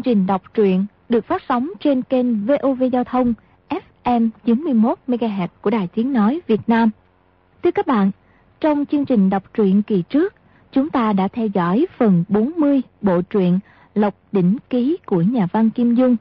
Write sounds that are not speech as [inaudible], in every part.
chương trình đọc truyện được phát sóng trên kênh VOV Giao thông FM 91 MHz của Đài Tiếng nói Việt Nam. Thưa các bạn, trong chương trình đọc truyện kỳ trước, chúng ta đã theo dõi phần 40 bộ truyện Lộc Đỉnh Ký của nhà văn Kim Dung.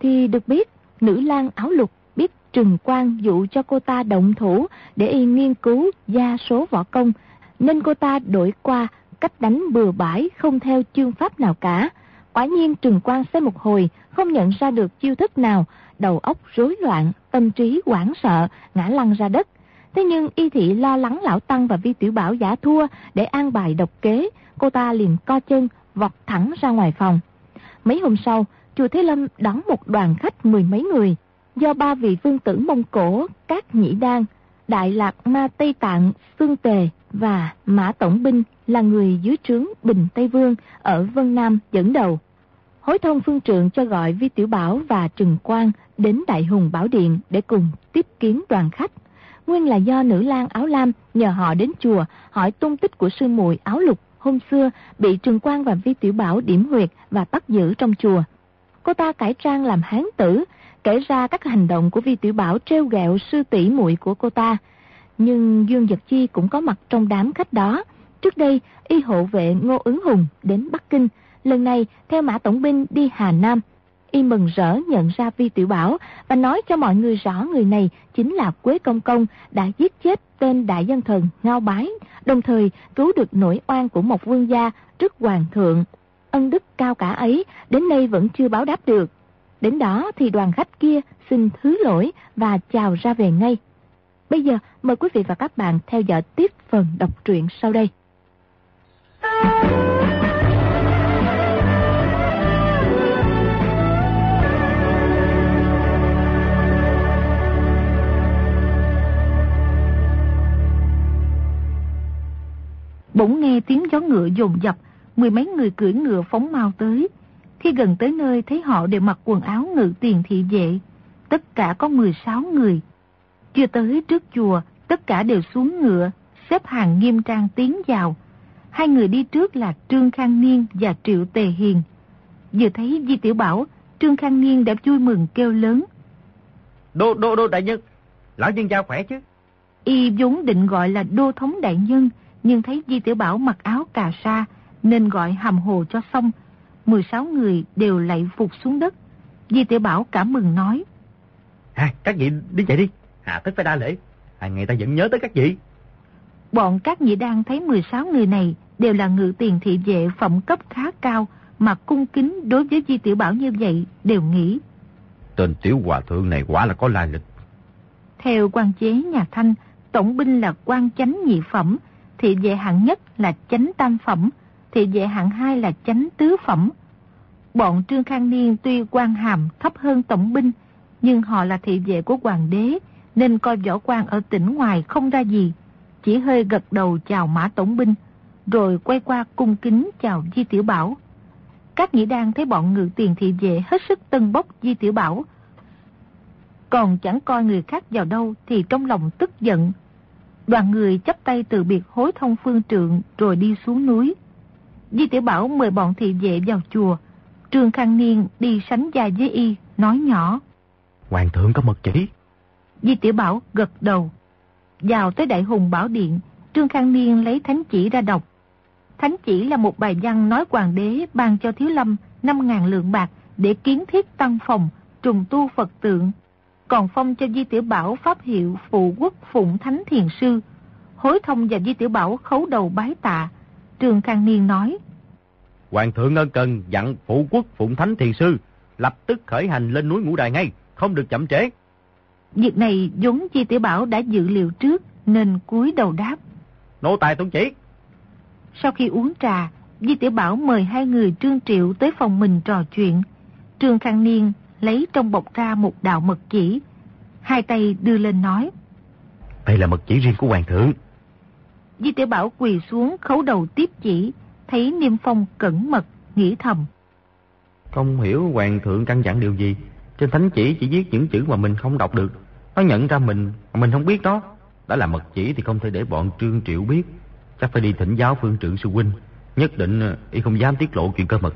Thì được biết, nữ lang áo lục biết Trừng Quang dụ cho cô ta động thủ để y nghiên cứu gia số võ công, nên cô ta đổi qua cách đánh bừa bãi không theo chương pháp nào cả. Quả nhiên Trừng Quang xem một hồi, không nhận ra được chiêu thức nào, đầu óc rối loạn, tâm trí hoảng sợ, ngã lăn ra đất. Thế nhưng y thị lo lắng lão Tăng và Vi Tiểu Bảo giả thua để an bài độc kế, cô ta liền co chân, vọt thẳng ra ngoài phòng. Mấy hôm sau, chùa Thế Lâm đón một đoàn khách mười mấy người, do ba vị vương tử Mông Cổ, các nhĩ đan, Đại Lạc Ma Tây Tạng, phương Tề và Mã Tổng Binh là người dưới trướng Bình Tây Vương ở Vân Nam dẫn đầu. Hối thông phương trượng cho gọi Vi Tiểu Bảo và Trừng Quang đến Đại Hùng Bảo Điện để cùng tiếp kiến đoàn khách. Nguyên là do nữ lang áo lam nhờ họ đến chùa hỏi tung tích của sư muội áo lục hôm xưa bị Trừng Quang và Vi Tiểu Bảo điểm huyệt và bắt giữ trong chùa. Cô ta cải trang làm hán tử, kể ra các hành động của Vi Tiểu Bảo treo gẹo sư tỷ muội của cô ta. Nhưng Dương Dật Chi cũng có mặt trong đám khách đó. Trước đây, y hộ vệ Ngô Ứng Hùng đến Bắc Kinh, lần này theo Mã Tổng binh đi Hà Nam. Y mừng rỡ nhận ra Vi Tiểu Bảo và nói cho mọi người rõ người này chính là Quế Công Công đã giết chết tên đại dân thần Ngao Bái, đồng thời cứu được nỗi oan của một vương gia trước hoàng thượng. Ân đức cao cả ấy đến nay vẫn chưa báo đáp được. Đến đó thì đoàn khách kia xin thứ lỗi và chào ra về ngay. Bây giờ mời quý vị và các bạn theo dõi tiếp phần đọc truyện sau đây. Bỗng nghe tiếng gió ngựa dồn dập, mười mấy người cưỡi ngựa phóng mau tới. Khi gần tới nơi thấy họ đều mặc quần áo ngự tiền thị vệ. Tất cả có 16 người. Chưa tới trước chùa, tất cả đều xuống ngựa, xếp hàng nghiêm trang tiến vào. Hai người đi trước là Trương Khang Niên và Triệu Tề Hiền. Vừa thấy Di Tiểu Bảo, Trương Khang Niên đã vui mừng kêu lớn. Đô, đô, đô đại nhân, lão nhân gia khỏe chứ? Y vốn định gọi là đô thống đại nhân, nhưng thấy Di Tiểu Bảo mặc áo cà sa, nên gọi hầm hồ cho xong. 16 người đều lạy phục xuống đất. Di Tiểu Bảo cảm mừng nói. À, các vị đi chạy đi, hạ tất phải đa lễ. Hàng ngày ta vẫn nhớ tới các vị. Bọn các vị đang thấy 16 người này đều là ngự tiền thị vệ phẩm cấp khá cao, mà cung kính đối với Di Tiểu Bảo như vậy đều nghĩ. Tên tiểu hòa thượng này quả là có lai lịch. Theo quan chế nhà Thanh, tổng binh là quan chánh nhị phẩm, thị vệ hạng nhất là chánh tam phẩm, thị vệ hạng hai là chánh tứ phẩm. Bọn Trương Khang Niên tuy quan hàm thấp hơn tổng binh, nhưng họ là thị vệ của hoàng đế, nên coi võ quan ở tỉnh ngoài không ra gì. Chỉ hơi gật đầu chào mã tổng binh, rồi quay qua cung kính chào Di Tiểu Bảo. Các nhĩ đang thấy bọn ngự tiền thị vệ hết sức tân bốc Di Tiểu Bảo. Còn chẳng coi người khác vào đâu thì trong lòng tức giận. Đoàn người chấp tay từ biệt hối thông phương trượng rồi đi xuống núi. Di Tiểu Bảo mời bọn thị vệ vào chùa. Trương Khang Niên đi sánh dài với y, nói nhỏ. Hoàng thượng có mật chỉ. Di Tiểu Bảo gật đầu. Vào tới Đại Hùng Bảo Điện, Trương Khang Niên lấy thánh chỉ ra đọc. Thánh chỉ là một bài văn nói hoàng đế ban cho Thiếu Lâm 5.000 lượng bạc để kiến thiết tăng phòng, trùng tu Phật tượng. Còn phong cho Di Tiểu Bảo pháp hiệu phụ quốc phụng thánh thiền sư. Hối thông và Di Tiểu Bảo khấu đầu bái tạ. Trương Khang Niên nói. Hoàng thượng ân cần dặn phụ quốc phụng thánh thiền sư, lập tức khởi hành lên núi ngũ đài ngay, không được chậm trễ. Việc này vốn Di Tiểu Bảo đã dự liệu trước, nên cúi đầu đáp. Nô tài tuân chỉ. Sau khi uống trà, Di Tiểu Bảo mời hai người Trương Triệu tới phòng mình trò chuyện. Trương Khang Niên lấy trong bọc ra một đạo mật chỉ. Hai tay đưa lên nói. Đây là mật chỉ riêng của Hoàng thượng. Di Tiểu Bảo quỳ xuống khấu đầu tiếp chỉ, thấy Niêm Phong cẩn mật, nghĩ thầm. Không hiểu Hoàng thượng căn dặn điều gì. Trên thánh chỉ chỉ viết những chữ mà mình không đọc được. Nó nhận ra mình, mà mình không biết đó. Đã là mật chỉ thì không thể để bọn Trương Triệu biết. Chắc phải đi thỉnh giáo phương trưởng sư huynh. Nhất định y không dám tiết lộ chuyện cơ mật.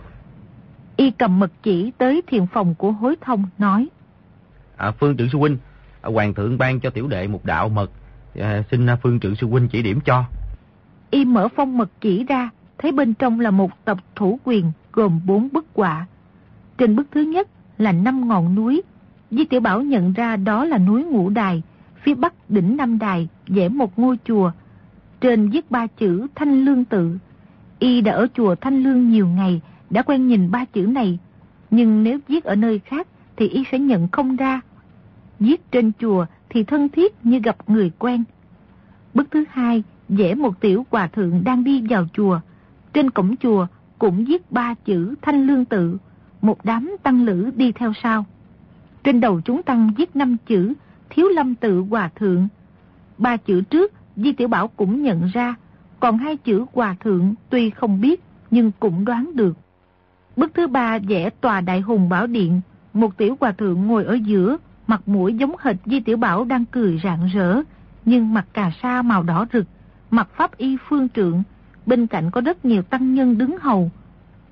Y cầm mật chỉ tới thiền phòng của hối thông, nói. À, Phương trưởng sư huynh, à, Hoàng thượng ban cho tiểu đệ một đạo mật, à, xin à, Phương trưởng sư huynh chỉ điểm cho. Y mở phong mật chỉ ra, thấy bên trong là một tập thủ quyền gồm bốn bức họa. Trên bức thứ nhất là năm ngọn núi. Di Tiểu Bảo nhận ra đó là núi Ngũ Đài, phía bắc đỉnh Năm Đài vẽ một ngôi chùa. Trên viết ba chữ Thanh Lương Tự. Y đã ở chùa Thanh Lương nhiều ngày, đã quen nhìn ba chữ này. Nhưng nếu viết ở nơi khác thì Y sẽ nhận không ra. Viết trên chùa thì thân thiết như gặp người quen. Bức thứ hai vẽ một tiểu hòa thượng đang đi vào chùa. Trên cổng chùa cũng viết ba chữ Thanh Lương Tự, một đám tăng lữ đi theo sau. Trên đầu chúng tăng viết năm chữ Thiếu Lâm Tự Hòa Thượng. Ba chữ trước Di Tiểu Bảo cũng nhận ra, còn hai chữ Hòa Thượng tuy không biết nhưng cũng đoán được. Bức thứ ba vẽ tòa Đại Hùng Bảo Điện, một tiểu hòa thượng ngồi ở giữa, mặt mũi giống hệt Di Tiểu Bảo đang cười rạng rỡ, nhưng mặt cà sa màu đỏ rực, mặt pháp y phương trượng, bên cạnh có rất nhiều tăng nhân đứng hầu.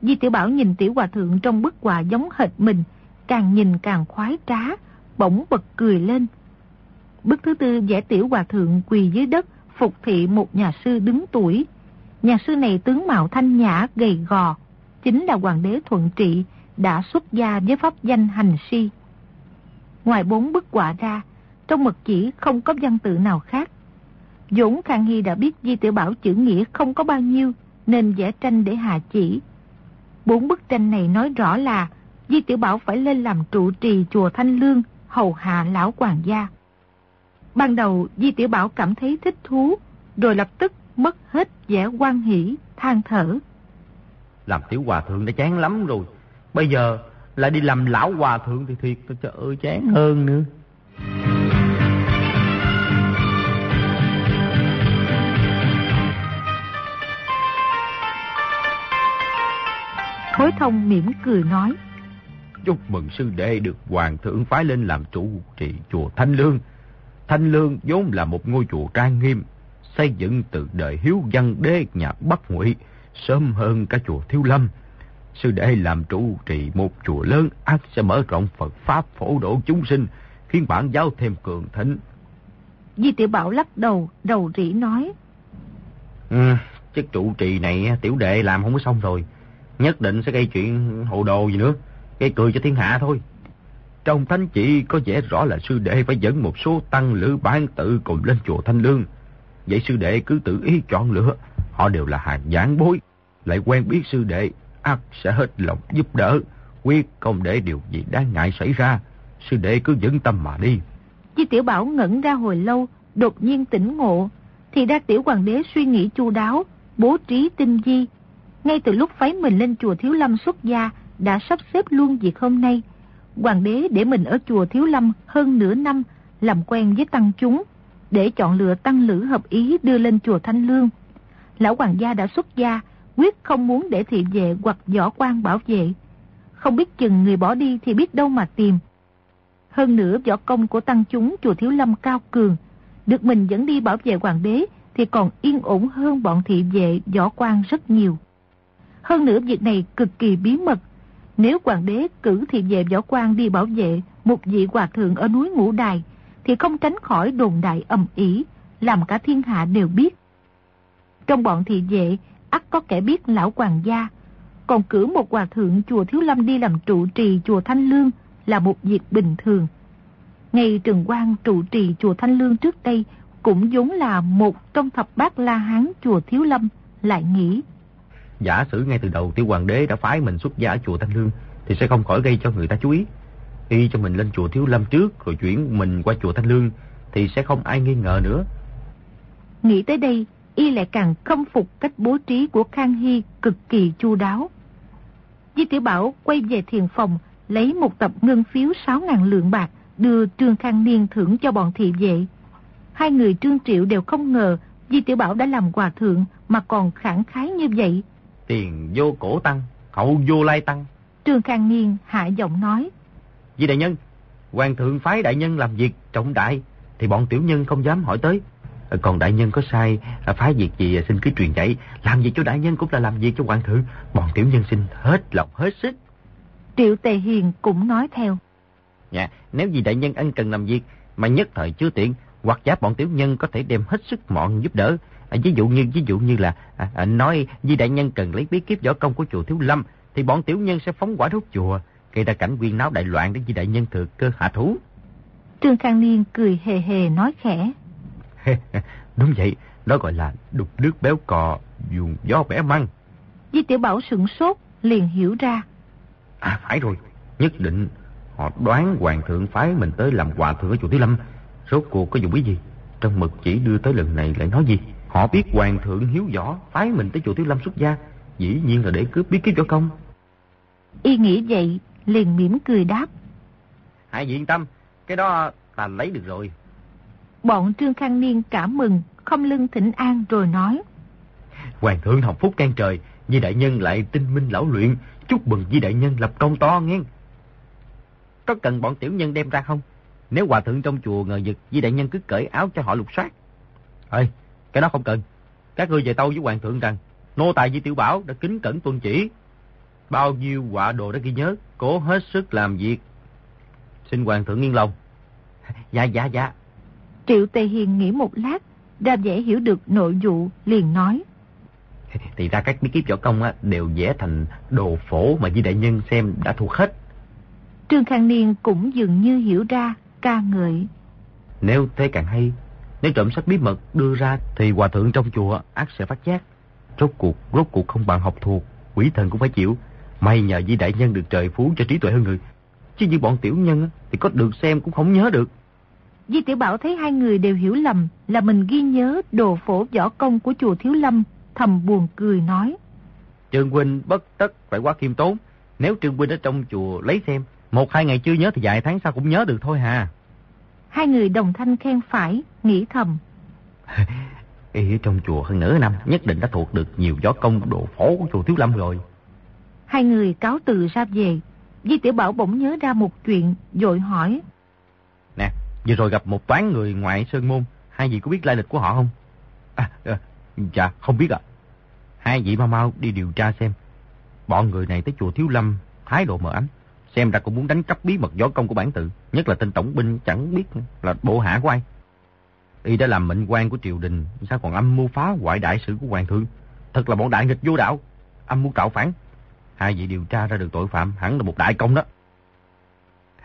Di Tiểu Bảo nhìn tiểu hòa thượng trong bức họa giống hệt mình, càng nhìn càng khoái trá, bỗng bật cười lên. Bức thứ tư vẽ tiểu hòa thượng quỳ dưới đất, phục thị một nhà sư đứng tuổi. Nhà sư này tướng mạo thanh nhã, gầy gò, chính là hoàng đế thuận trị, đã xuất gia với pháp danh hành si. Ngoài bốn bức họa ra, trong mật chỉ không có văn tự nào khác. Dũng Khang Hy đã biết Di Tiểu Bảo chữ nghĩa không có bao nhiêu, nên vẽ tranh để hạ chỉ. Bốn bức tranh này nói rõ là Di Tiểu Bảo phải lên làm trụ trì chùa Thanh Lương, hầu hạ lão hoàng gia. Ban đầu Di Tiểu Bảo cảm thấy thích thú, rồi lập tức mất hết vẻ quan hỷ, than thở. Làm tiểu hòa thượng đã chán lắm rồi. Bây giờ lại đi làm lão hòa thượng thì thiệt trời ơi chán hơn nữa. Thối thông mỉm cười nói. Chúc mừng sư đệ được hoàng thượng phái lên làm chủ trì chùa Thanh Lương. Thanh Lương vốn là một ngôi chùa trang nghiêm, xây dựng từ đời hiếu văn đế nhà Bắc Ngụy, sớm hơn cả chùa Thiếu Lâm. Sư đệ làm trụ trì một chùa lớn ác sẽ mở rộng Phật Pháp phổ độ chúng sinh, khiến bản giáo thêm cường thịnh. Di Tiểu Bảo lắc đầu, đầu rỉ nói. Ừ, chức trụ trì này tiểu đệ làm không có xong rồi. Nhất định sẽ gây chuyện hồ đồ gì nữa. Gây cười cho thiên hạ thôi. Trong thánh chỉ có vẻ rõ là sư đệ phải dẫn một số tăng lữ bán tự cùng lên chùa Thanh Lương. Vậy sư đệ cứ tự ý chọn lựa. Họ đều là hàng giảng bối. Lại quen biết sư đệ, ắt sẽ hết lòng giúp đỡ. Quyết không để điều gì đáng ngại xảy ra. Sư đệ cứ vững tâm mà đi. chi Tiểu Bảo ngẩn ra hồi lâu, đột nhiên tỉnh ngộ. Thì ra Tiểu Hoàng đế suy nghĩ chu đáo, bố trí tinh di. Ngay từ lúc phái mình lên chùa Thiếu Lâm xuất gia, đã sắp xếp luôn việc hôm nay. Hoàng đế để mình ở chùa Thiếu Lâm hơn nửa năm, làm quen với tăng chúng, để chọn lựa tăng lữ hợp ý đưa lên chùa Thanh Lương. Lão hoàng gia đã xuất gia, quyết không muốn để thị vệ hoặc võ quan bảo vệ. Không biết chừng người bỏ đi thì biết đâu mà tìm. Hơn nữa võ công của tăng chúng chùa Thiếu Lâm cao cường, được mình dẫn đi bảo vệ hoàng đế thì còn yên ổn hơn bọn thị vệ võ quan rất nhiều. Hơn nữa việc này cực kỳ bí mật. Nếu hoàng đế cử thị vệ võ quan đi bảo vệ một vị hòa thượng ở núi Ngũ Đài, thì không tránh khỏi đồn đại ầm ĩ, làm cả thiên hạ đều biết. Trong bọn thị vệ, ắt có kẻ biết lão hoàng gia, còn cử một hòa thượng chùa Thiếu Lâm đi làm trụ trì chùa Thanh Lương là một việc bình thường. Ngày Trần Quang trụ trì chùa Thanh Lương trước đây cũng vốn là một trong thập bát La Hán chùa Thiếu Lâm, lại nghĩ. Giả sử ngay từ đầu tiểu hoàng đế đã phái mình xuất gia ở chùa Thanh Lương thì sẽ không khỏi gây cho người ta chú ý. Y cho mình lên chùa Thiếu Lâm trước rồi chuyển mình qua chùa Thanh Lương thì sẽ không ai nghi ngờ nữa. Nghĩ tới đây, Y lại càng khâm phục cách bố trí của Khang Hy cực kỳ chu đáo. Di Tiểu Bảo quay về thiền phòng, lấy một tập ngân phiếu 6.000 lượng bạc, đưa Trương Khang Niên thưởng cho bọn thị vệ. Hai người Trương Triệu đều không ngờ Di Tiểu Bảo đã làm hòa thượng mà còn khẳng khái như vậy. Tiền vô cổ tăng, hậu vô lai tăng. Trương Khang Niên hạ giọng nói. Di đại nhân, hoàng thượng phái đại nhân làm việc trọng đại, thì bọn tiểu nhân không dám hỏi tới. Còn đại nhân có sai, phái việc gì xin cứ truyền dạy, làm việc cho đại nhân cũng là làm việc cho hoàng thượng. Bọn tiểu nhân xin hết lòng hết sức. Triệu Tề Hiền cũng nói theo. Dạ, nếu vì đại nhân ân cần làm việc mà nhất thời chưa tiện, hoặc giá bọn tiểu nhân có thể đem hết sức mọn giúp đỡ. À, ví dụ như ví dụ như là à, à, nói vì đại nhân cần lấy bí kíp võ công của chùa Thiếu Lâm thì bọn tiểu nhân sẽ phóng quả đốt chùa, gây ra cảnh quyên náo đại loạn để vì đại nhân thừa cơ hạ thú. Trương Khang Niên cười hề hề nói khẽ. [laughs] Đúng vậy, đó gọi là đục nước béo cò, dùng gió bẻ măng. Di Tiểu Bảo sửng sốt, liền hiểu ra. À phải rồi, nhất định họ đoán hoàng thượng phái mình tới làm hòa thượng ở chùa Thiếu Lâm. Rốt cuộc có dùng ý gì? Trong mực chỉ đưa tới lần này lại nói gì? Họ biết hoàng thượng hiếu võ phái mình tới chùa Thiếu Lâm xuất gia, dĩ nhiên là để cướp bí kíp võ công. Y nghĩ vậy, liền mỉm cười đáp. Hãy yên tâm, cái đó ta lấy được rồi. Bọn Trương Khang Niên cảm mừng, không lưng thỉnh an rồi nói. Hoàng thượng học phúc can trời, Di đại nhân lại tinh minh lão luyện, chúc mừng Di đại nhân lập công to nghe. Có cần bọn tiểu nhân đem ra không? Nếu hòa thượng trong chùa ngờ vực, Di đại nhân cứ cởi áo cho họ lục soát. Ơi, cái đó không cần. Các ngươi về tâu với hoàng thượng rằng, nô tài Di Tiểu Bảo đã kính cẩn tuân chỉ. Bao nhiêu quả đồ đã ghi nhớ, cố hết sức làm việc. Xin hoàng thượng yên lòng. [laughs] Dạ, dạ, dạ. Triệu Tề Hiền nghĩ một lát, ra dễ hiểu được nội dụ, liền nói. Thì ra các bí kíp võ công á, đều vẽ thành đồ phổ mà Di Đại Nhân xem đã thuộc hết. Trương Khang Niên cũng dường như hiểu ra, ca ngợi. Nếu thế càng hay, nếu trộm sách bí mật đưa ra thì hòa thượng trong chùa ác sẽ phát giác. Rốt cuộc, rốt cuộc không bằng học thuộc, quỷ thần cũng phải chịu. May nhờ Di Đại Nhân được trời phú cho trí tuệ hơn người. Chứ như bọn tiểu nhân thì có được xem cũng không nhớ được. Di Tiểu Bảo thấy hai người đều hiểu lầm là mình ghi nhớ đồ phổ võ công của chùa Thiếu Lâm, thầm buồn cười nói. Trương Huynh bất tất phải quá khiêm tốn. Nếu Trương Huynh ở trong chùa lấy xem, một hai ngày chưa nhớ thì vài tháng sau cũng nhớ được thôi hà. Hai người đồng thanh khen phải, nghĩ thầm. [laughs] Ý trong chùa hơn nửa năm, nhất định đã thuộc được nhiều võ công đồ phổ của chùa Thiếu Lâm rồi. Hai người cáo từ ra về. Di Tiểu Bảo bỗng nhớ ra một chuyện, dội hỏi. Vừa rồi gặp một toán người ngoại Sơn Môn, hai vị có biết lai lịch của họ không? À, à dạ, không biết ạ. Hai vị mau mau đi điều tra xem. Bọn người này tới chùa Thiếu Lâm, thái độ mờ ám. Xem ra cũng muốn đánh cắp bí mật võ công của bản tự, nhất là tên tổng binh chẳng biết là bộ hạ của ai. Y đã làm mệnh quan của triều đình, sao còn âm mưu phá hoại đại sự của hoàng thượng. Thật là bọn đại nghịch vô đạo, âm mưu cạo phản. Hai vị điều tra ra được tội phạm hẳn là một đại công đó.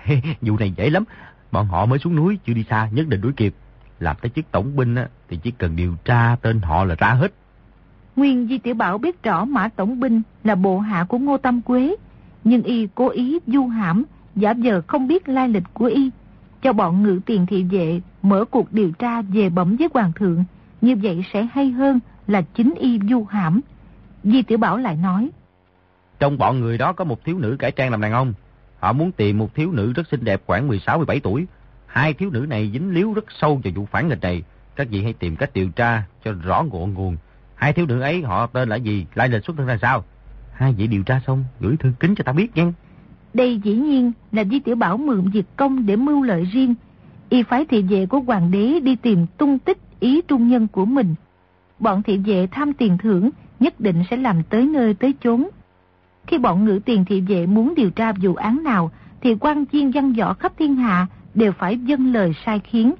[laughs] Vụ này dễ lắm, bọn họ mới xuống núi chưa đi xa nhất định đuổi kịp. Làm tới chức tổng binh á, thì chỉ cần điều tra tên họ là ra hết. Nguyên Di Tiểu Bảo biết rõ Mã Tổng Binh là bộ hạ của Ngô Tâm Quế, nhưng y cố ý du hãm, giả vờ không biết lai lịch của y, cho bọn ngự tiền thị vệ mở cuộc điều tra về bẩm với Hoàng thượng, như vậy sẽ hay hơn là chính y du hãm. Di Tiểu Bảo lại nói. Trong bọn người đó có một thiếu nữ cải trang làm đàn ông. Họ muốn tìm một thiếu nữ rất xinh đẹp khoảng 16-17 tuổi. Hai thiếu nữ này dính líu rất sâu vào vụ phản nghịch này. Các vị hãy tìm cách điều tra cho rõ ngọn nguồn. Hai thiếu nữ ấy họ tên là gì, lai lịch xuất thân ra sao? Hai vị điều tra xong, gửi thư kính cho ta biết nha. Đây dĩ nhiên là Di Tiểu Bảo mượn việc công để mưu lợi riêng. Y phái thị vệ của hoàng đế đi tìm tung tích ý trung nhân của mình. Bọn thị vệ tham tiền thưởng nhất định sẽ làm tới nơi tới chốn. Khi bọn ngữ tiền thị vệ muốn điều tra vụ án nào, thì quan chiên văn võ khắp thiên hạ đều phải dâng lời sai khiến.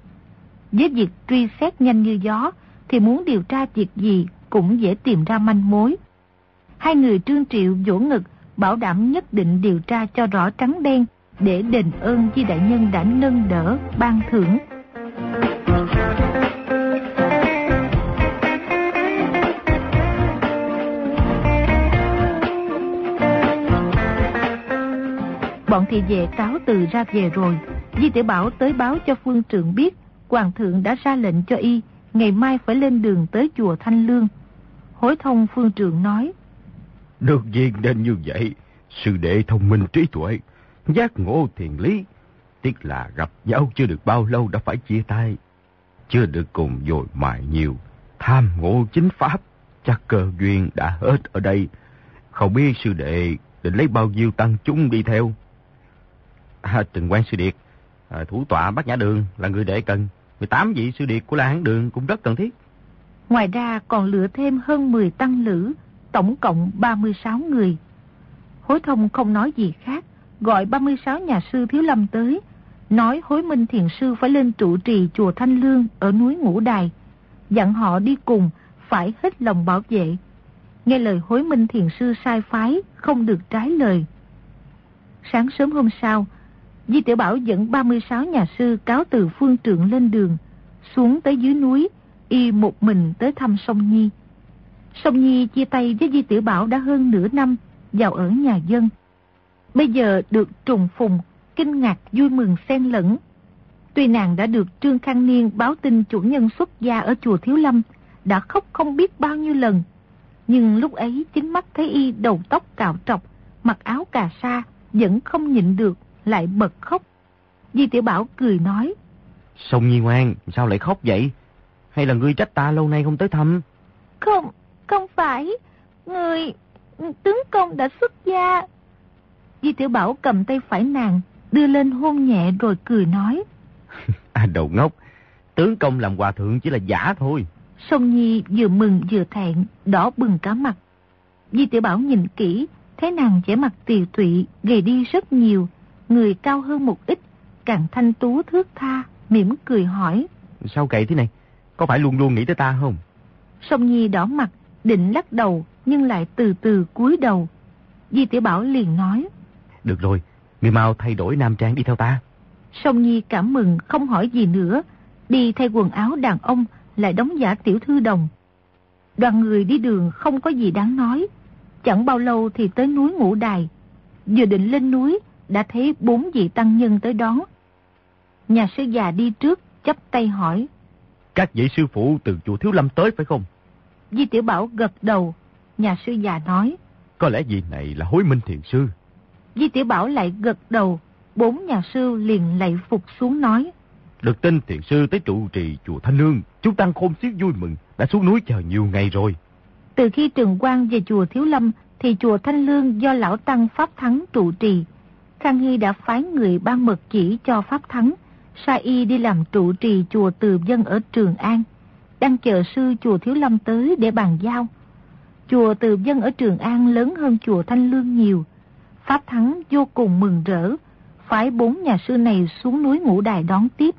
Với việc truy xét nhanh như gió, thì muốn điều tra việc gì cũng dễ tìm ra manh mối. Hai người trương triệu vỗ ngực, bảo đảm nhất định điều tra cho rõ trắng đen, để đền ơn chi đại nhân đã nâng đỡ, ban thưởng. Thị vệ cáo từ ra về rồi, Di tiểu Bảo tới báo cho phương trượng biết, Hoàng thượng đã ra lệnh cho y, ngày mai phải lên đường tới chùa Thanh Lương. Hối thông phương trượng nói, Đương nhiên nên như vậy, sư đệ thông minh trí tuệ, giác ngộ thiền lý. Tiếc là gặp nhau chưa được bao lâu đã phải chia tay. Chưa được cùng dồi mài nhiều, tham ngộ chính pháp, chắc cơ duyên đã hết ở đây. Không biết sư đệ định lấy bao nhiêu tăng chúng đi theo. À, Trừng quan sư điệt, à, thủ tọa bác nhã đường là người đệ cần. 18 vị sư điệt của La Hán Đường cũng rất cần thiết. Ngoài ra còn lựa thêm hơn 10 tăng lữ, tổng cộng 36 người. Hối thông không nói gì khác, gọi 36 nhà sư Thiếu Lâm tới, nói hối minh thiền sư phải lên trụ trì chùa Thanh Lương ở núi Ngũ Đài, dặn họ đi cùng, phải hết lòng bảo vệ. Nghe lời hối minh thiền sư sai phái, không được trái lời. Sáng sớm hôm sau, Di Tiểu Bảo dẫn 36 nhà sư cáo từ phương trượng lên đường, xuống tới dưới núi, y một mình tới thăm sông Nhi. Sông Nhi chia tay với Di Tiểu Bảo đã hơn nửa năm, vào ở nhà dân. Bây giờ được trùng phùng, kinh ngạc vui mừng xen lẫn. Tuy nàng đã được Trương Khang Niên báo tin chủ nhân xuất gia ở chùa Thiếu Lâm, đã khóc không biết bao nhiêu lần. Nhưng lúc ấy chính mắt thấy y đầu tóc cạo trọc, mặc áo cà sa, vẫn không nhịn được, lại bật khóc. Di Tiểu Bảo cười nói. Sông Nhi ngoan, sao lại khóc vậy? Hay là ngươi trách ta lâu nay không tới thăm? Không, không phải. Người, tướng công đã xuất gia. Di Tiểu Bảo cầm tay phải nàng, đưa lên hôn nhẹ rồi cười nói. [laughs] à đầu ngốc, tướng công làm hòa thượng chỉ là giả thôi. Sông Nhi vừa mừng vừa thẹn, đỏ bừng cả mặt. Di Tiểu Bảo nhìn kỹ, thấy nàng vẻ mặt tiều tụy, gầy đi rất nhiều, người cao hơn một ít, càng thanh tú thước tha, mỉm cười hỏi. Sao cậy thế này? Có phải luôn luôn nghĩ tới ta không? Sông Nhi đỏ mặt, định lắc đầu, nhưng lại từ từ cúi đầu. Di Tiểu Bảo liền nói. Được rồi, người mau thay đổi nam trang đi theo ta. Sông Nhi cảm mừng, không hỏi gì nữa. Đi thay quần áo đàn ông, lại đóng giả tiểu thư đồng. Đoàn người đi đường không có gì đáng nói. Chẳng bao lâu thì tới núi Ngũ Đài. Vừa định lên núi, đã thấy bốn vị tăng nhân tới đón. Nhà sư già đi trước, chắp tay hỏi. Các vị sư phụ từ chùa Thiếu Lâm tới phải không? Di Tiểu Bảo gật đầu. Nhà sư già nói. Có lẽ vị này là hối minh thiền sư. Di Tiểu Bảo lại gật đầu. Bốn nhà sư liền lạy phục xuống nói. Được tin thiền sư tới trụ trì chùa Thanh Lương. Chúng tăng khôn xiết vui mừng. Đã xuống núi chờ nhiều ngày rồi. Từ khi Trường Quang về chùa Thiếu Lâm thì chùa Thanh Lương do lão tăng Pháp Thắng trụ trì. Khang Hy đã phái người ban mật chỉ cho Pháp Thắng, sai y đi làm trụ trì chùa Từ Dân ở Trường An, đang chờ sư chùa Thiếu Lâm tới để bàn giao. Chùa Từ Dân ở Trường An lớn hơn chùa Thanh Lương nhiều. Pháp Thắng vô cùng mừng rỡ, phái bốn nhà sư này xuống núi Ngũ Đài đón tiếp.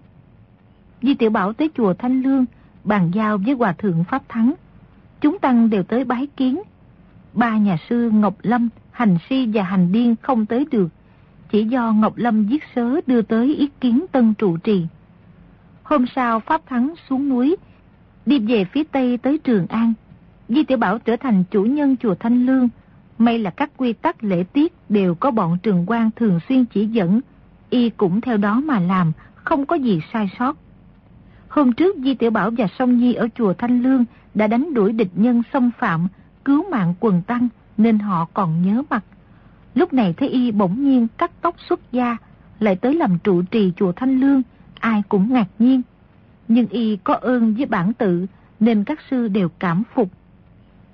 Di Tiểu Bảo tới chùa Thanh Lương, bàn giao với Hòa Thượng Pháp Thắng. Chúng tăng đều tới bái kiến. Ba nhà sư Ngọc Lâm, Hành Si và Hành Điên không tới được, chỉ do Ngọc Lâm viết sớ đưa tới ý kiến tân trụ trì. Hôm sau Pháp Thắng xuống núi, đi về phía Tây tới Trường An. Di Tiểu Bảo trở thành chủ nhân chùa Thanh Lương. May là các quy tắc lễ tiết đều có bọn trường quan thường xuyên chỉ dẫn. Y cũng theo đó mà làm, không có gì sai sót. Hôm trước Di Tiểu Bảo và Song Nhi ở chùa Thanh Lương đã đánh đuổi địch nhân xâm phạm, cứu mạng quần tăng nên họ còn nhớ mặt. Lúc này thấy y bỗng nhiên cắt tóc xuất gia, lại tới làm trụ trì chùa Thanh Lương, ai cũng ngạc nhiên. Nhưng y có ơn với bản tự, nên các sư đều cảm phục.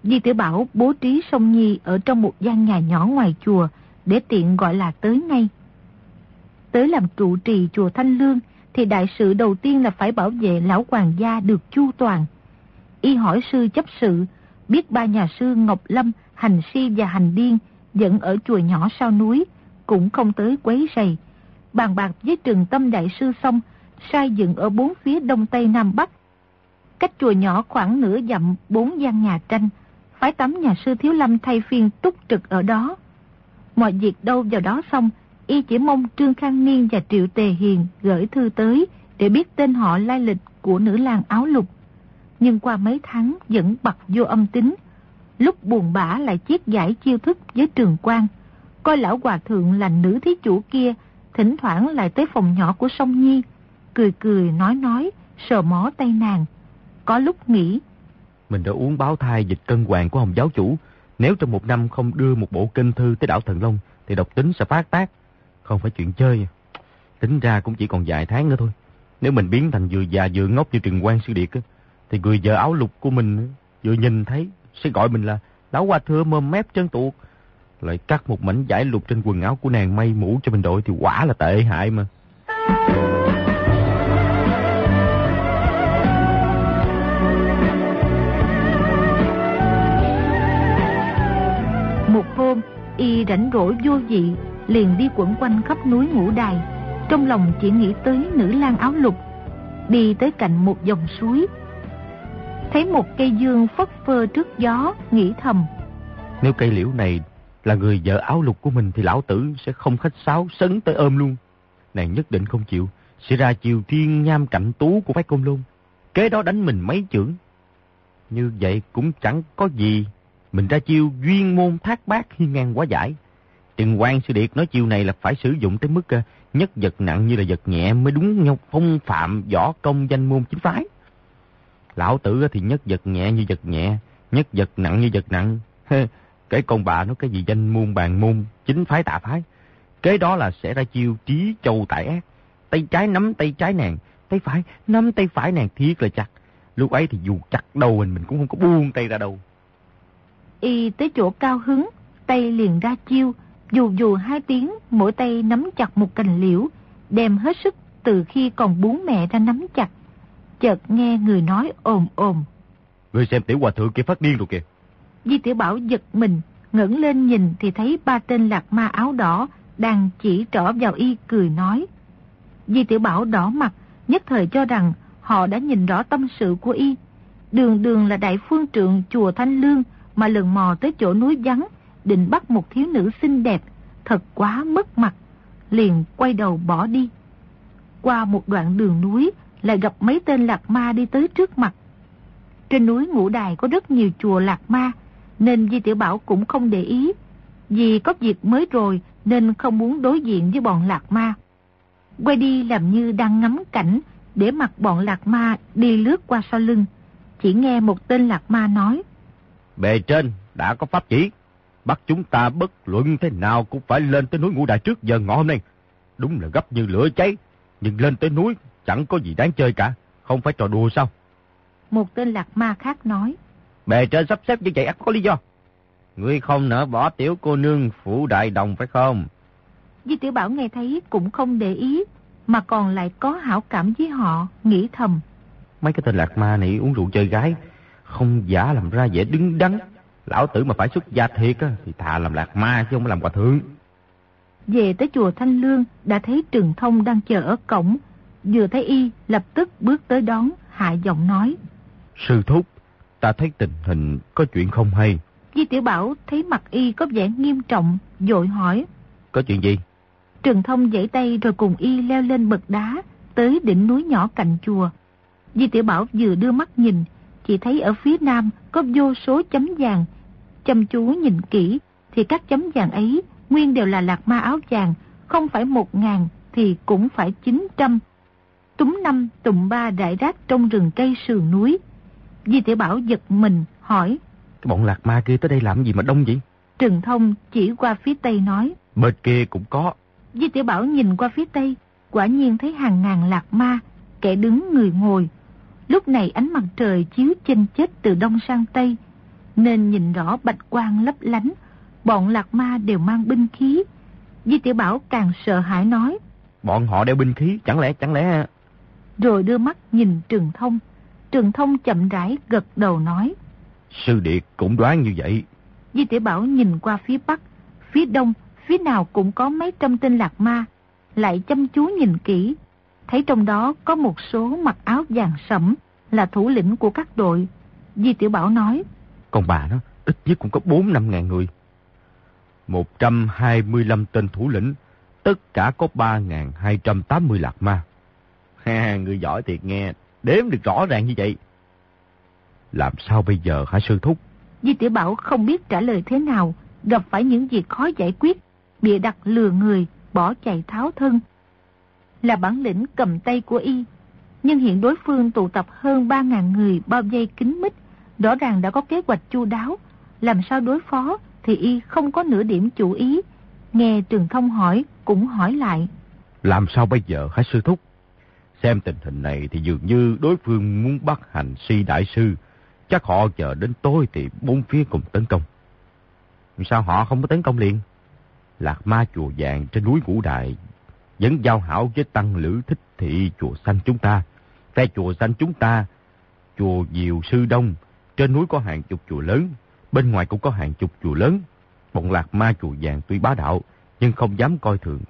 Di Tiểu Bảo bố trí sông Nhi ở trong một gian nhà nhỏ ngoài chùa, để tiện gọi là tới ngay. Tới làm trụ trì chùa Thanh Lương, thì đại sự đầu tiên là phải bảo vệ lão hoàng gia được chu toàn. Y hỏi sư chấp sự, biết ba nhà sư Ngọc Lâm, Hành Si và Hành Điên dẫn ở chùa nhỏ sau núi, cũng không tới quấy rầy. Bàn bạc với trường tâm đại sư xong, sai dựng ở bốn phía đông tây nam bắc. Cách chùa nhỏ khoảng nửa dặm bốn gian nhà tranh, phái tắm nhà sư Thiếu Lâm thay phiên túc trực ở đó. Mọi việc đâu vào đó xong, y chỉ mong Trương Khang Niên và Triệu Tề Hiền gửi thư tới để biết tên họ lai lịch của nữ lang áo lục. Nhưng qua mấy tháng vẫn bật vô âm tính, lúc buồn bã lại chiết giải chiêu thức với trường quan. Coi lão hòa thượng là nữ thí chủ kia, thỉnh thoảng lại tới phòng nhỏ của sông Nhi, cười cười nói nói, sờ mó tay nàng. Có lúc nghĩ, mình đã uống báo thai dịch cân hoàng của Hồng giáo chủ. Nếu trong một năm không đưa một bộ kinh thư tới đảo Thần Long, thì độc tính sẽ phát tác. Không phải chuyện chơi. Tính ra cũng chỉ còn vài tháng nữa thôi. Nếu mình biến thành vừa già vừa ngốc như Trừng quan Sư Điệt, thì người vợ áo lục của mình vừa nhìn thấy sẽ gọi mình là lão hoa thưa mơm mép chân tuột. Lại cắt một mảnh giải lục trên quần áo của nàng may mũ cho mình đội thì quả là tệ hại mà. Một hôm, y rảnh rỗi vô dị, liền đi quẩn quanh khắp núi ngũ đài, trong lòng chỉ nghĩ tới nữ lang áo lục, đi tới cạnh một dòng suối. Thấy một cây dương phất phơ trước gió, nghĩ thầm. Nếu cây liễu này là người vợ áo lục của mình thì lão tử sẽ không khách sáo sấn tới ôm luôn. Nàng nhất định không chịu, sẽ ra chiều thiên nham cạnh tú của phái công lôn. Kế đó đánh mình mấy chưởng. Như vậy cũng chẳng có gì. Mình ra chiêu duyên môn thác bác hiên ngang quá giải. Trừng quan sư điệt nói chiêu này là phải sử dụng tới mức ờ, nhất vật nặng như là vật nhẹ mới đúng nhau phong phạm võ công danh môn chính phái. Lão tử thì nhất vật nhẹ như vật nhẹ, nhất vật nặng như vật nặng. cái con bà nó cái gì danh môn bàn môn, chính phái tạ phái. Kế đó là sẽ ra chiêu trí châu tại ác. Tay trái nắm tay trái nàng, tay phải nắm tay phải nàng thiết là chặt. Lúc ấy thì dù chặt đầu mình mình cũng không có buông tay ra đâu. Y tới chỗ cao hứng, tay liền ra chiêu, dù dù hai tiếng, mỗi tay nắm chặt một cành liễu, đem hết sức từ khi còn bún mẹ ra nắm chặt. Chợt nghe người nói ồm ồm. Người xem tiểu hòa thượng kia phát điên rồi kìa. Di tiểu bảo giật mình, ngẩng lên nhìn thì thấy ba tên lạc ma áo đỏ đang chỉ trỏ vào y cười nói. Di tiểu bảo đỏ mặt, nhất thời cho rằng họ đã nhìn rõ tâm sự của y. Đường đường là đại phương trượng chùa Thanh Lương mà lần mò tới chỗ núi vắng, định bắt một thiếu nữ xinh đẹp, thật quá mất mặt, liền quay đầu bỏ đi. Qua một đoạn đường núi, lại gặp mấy tên lạc ma đi tới trước mặt. Trên núi Ngũ Đài có rất nhiều chùa lạc ma, nên Di Tiểu Bảo cũng không để ý. Vì có việc mới rồi nên không muốn đối diện với bọn lạc ma. Quay đi làm như đang ngắm cảnh, để mặc bọn lạc ma đi lướt qua sau lưng. Chỉ nghe một tên lạc ma nói. Bề trên đã có pháp chỉ, bắt chúng ta bất luận thế nào cũng phải lên tới núi Ngũ Đại trước giờ ngọ hôm nay. Đúng là gấp như lửa cháy, nhưng lên tới núi chẳng có gì đáng chơi cả, không phải trò đùa sao? Một tên lạc ma khác nói. Bề trên sắp xếp như vậy ắt có lý do. Ngươi không nỡ bỏ tiểu cô nương phủ đại đồng phải không? Di tiểu bảo nghe thấy cũng không để ý, mà còn lại có hảo cảm với họ, nghĩ thầm. Mấy cái tên lạc ma này uống rượu chơi gái, không giả làm ra vẻ đứng đắn. Lão tử mà phải xuất gia thiệt á, thì thà làm lạc ma chứ không làm hòa thượng. Về tới chùa Thanh Lương, đã thấy Trừng Thông đang chờ ở cổng. Vừa thấy y, lập tức bước tới đón, hạ giọng nói. Sư thúc, ta thấy tình hình có chuyện không hay. Di Tiểu Bảo thấy mặt y có vẻ nghiêm trọng, dội hỏi. Có chuyện gì? Trừng Thông giãy tay rồi cùng y leo lên bậc đá, tới đỉnh núi nhỏ cạnh chùa. Di Tiểu Bảo vừa đưa mắt nhìn, chỉ thấy ở phía nam có vô số chấm vàng. Chăm chú nhìn kỹ, thì các chấm vàng ấy nguyên đều là lạc ma áo vàng, không phải một ngàn thì cũng phải chín trăm. Túm năm tụm ba đại rác trong rừng cây sườn núi. Di Tiểu Bảo giật mình, hỏi. Cái bọn lạc ma kia tới đây làm gì mà đông vậy? Trừng Thông chỉ qua phía tây nói. Bên kia cũng có. Di Tiểu Bảo nhìn qua phía tây, quả nhiên thấy hàng ngàn lạc ma, kẻ đứng người ngồi. Lúc này ánh mặt trời chiếu chênh chết từ đông sang tây, nên nhìn rõ bạch quang lấp lánh, bọn lạc ma đều mang binh khí. Di Tiểu Bảo càng sợ hãi nói. Bọn họ đeo binh khí, chẳng lẽ, chẳng lẽ... Rồi đưa mắt nhìn Trừng Thông. Trừng Thông chậm rãi gật đầu nói. Sư Điệt cũng đoán như vậy. Di Tiểu Bảo nhìn qua phía bắc, phía đông, phía nào cũng có mấy trăm tên lạc ma. Lại chăm chú nhìn kỹ, thấy trong đó có một số mặc áo vàng sẫm là thủ lĩnh của các đội. Di Tiểu Bảo nói. Còn bà nó, ít nhất cũng có 4-5 ngàn người. 125 tên thủ lĩnh, tất cả có 3.280 lạc ma. Ha, người giỏi thiệt nghe, đếm được rõ ràng như vậy. Làm sao bây giờ hả sư thúc? Di Tiểu Bảo không biết trả lời thế nào, gặp phải những việc khó giải quyết, bịa đặt lừa người, bỏ chạy tháo thân. Là bản lĩnh cầm tay của y, nhưng hiện đối phương tụ tập hơn 3.000 người bao vây kín mít, rõ ràng đã có kế hoạch chu đáo, làm sao đối phó thì y không có nửa điểm chủ ý. Nghe Trường Thông hỏi, cũng hỏi lại. Làm sao bây giờ hả sư thúc? Xem tình hình này thì dường như đối phương muốn bắt hành si đại sư. Chắc họ chờ đến tối thì bốn phía cùng tấn công. Sao họ không có tấn công liền? Lạc ma chùa vàng trên núi Ngũ Đại vẫn giao hảo với tăng lữ thích thị chùa xanh chúng ta. Phe chùa xanh chúng ta, chùa Diều Sư Đông, trên núi có hàng chục chùa lớn, bên ngoài cũng có hàng chục chùa lớn. Bọn lạc ma chùa vàng tuy bá đạo, nhưng không dám coi thường.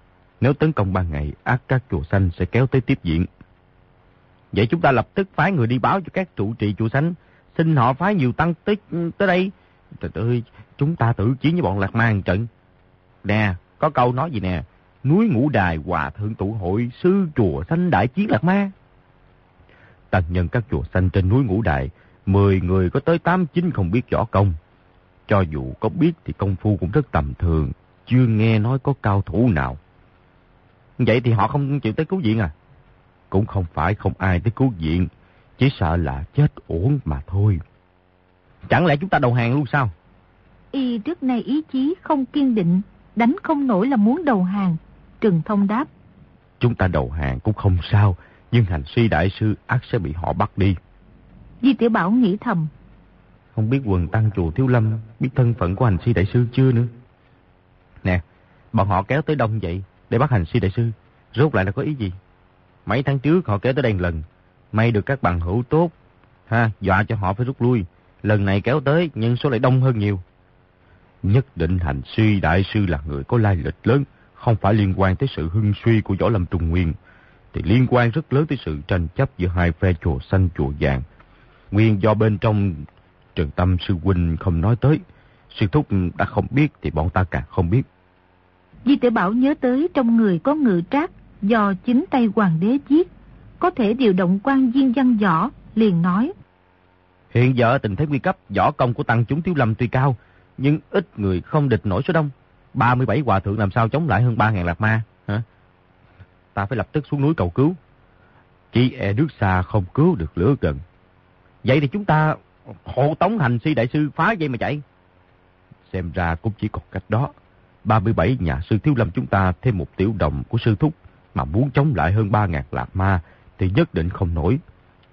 Nếu tấn công ban ngày, ác các chùa xanh sẽ kéo tới tiếp diện. Vậy chúng ta lập tức phái người đi báo cho các trụ trì chùa xanh, xin họ phái nhiều tăng tích tới đây. Trời ơi, chúng ta tự chiến với bọn Lạc Ma trận. Nè, có câu nói gì nè, núi ngũ đài hòa thượng tụ hội, sư chùa xanh đại chiến Lạc Ma. Tăng nhân các chùa xanh trên núi ngũ đài, 10 người có tới 8 chín không biết võ công. Cho dù có biết thì công phu cũng rất tầm thường, chưa nghe nói có cao thủ nào. Vậy thì họ không chịu tới cứu viện à? Cũng không phải không ai tới cứu viện, chỉ sợ là chết uổng mà thôi. Chẳng lẽ chúng ta đầu hàng luôn sao? Y trước nay ý chí không kiên định, đánh không nổi là muốn đầu hàng. Trừng Thông đáp. Chúng ta đầu hàng cũng không sao, nhưng hành suy đại sư ác sẽ bị họ bắt đi. Di Tiểu Bảo nghĩ thầm. Không biết quần tăng chùa Thiếu Lâm biết thân phận của hành si đại sư chưa nữa. Nè, bọn họ kéo tới đông vậy để bắt hành si đại sư. Rốt lại là có ý gì? Mấy tháng trước họ kéo tới đây lần. May được các bằng hữu tốt. ha, Dọa cho họ phải rút lui. Lần này kéo tới nhân số lại đông hơn nhiều. Nhất định hành suy, đại sư là người có lai lịch lớn. Không phải liên quan tới sự hưng suy của võ lâm trung nguyên. Thì liên quan rất lớn tới sự tranh chấp giữa hai phe chùa xanh, chùa vàng. Nguyên do bên trong trường tâm sư huynh không nói tới. Sư thúc đã không biết thì bọn ta càng không biết. Di tiểu Bảo nhớ tới trong người có ngự trác do chính tay hoàng đế giết. Có thể điều động quan viên văn võ, liền nói. Hiện giờ tình thế nguy cấp, võ công của tăng chúng thiếu lâm tuy cao, nhưng ít người không địch nổi số đông. 37 hòa thượng làm sao chống lại hơn 3.000 lạc ma, hả? Ta phải lập tức xuống núi cầu cứu. Chỉ e nước xa không cứu được lửa gần. Vậy thì chúng ta hộ tống hành si đại sư phá dây mà chạy. Xem ra cũng chỉ còn cách đó. 37 nhà sư thiếu lâm chúng ta thêm một tiểu đồng của sư thúc mà muốn chống lại hơn 3.000 lạc ma thì nhất định không nổi.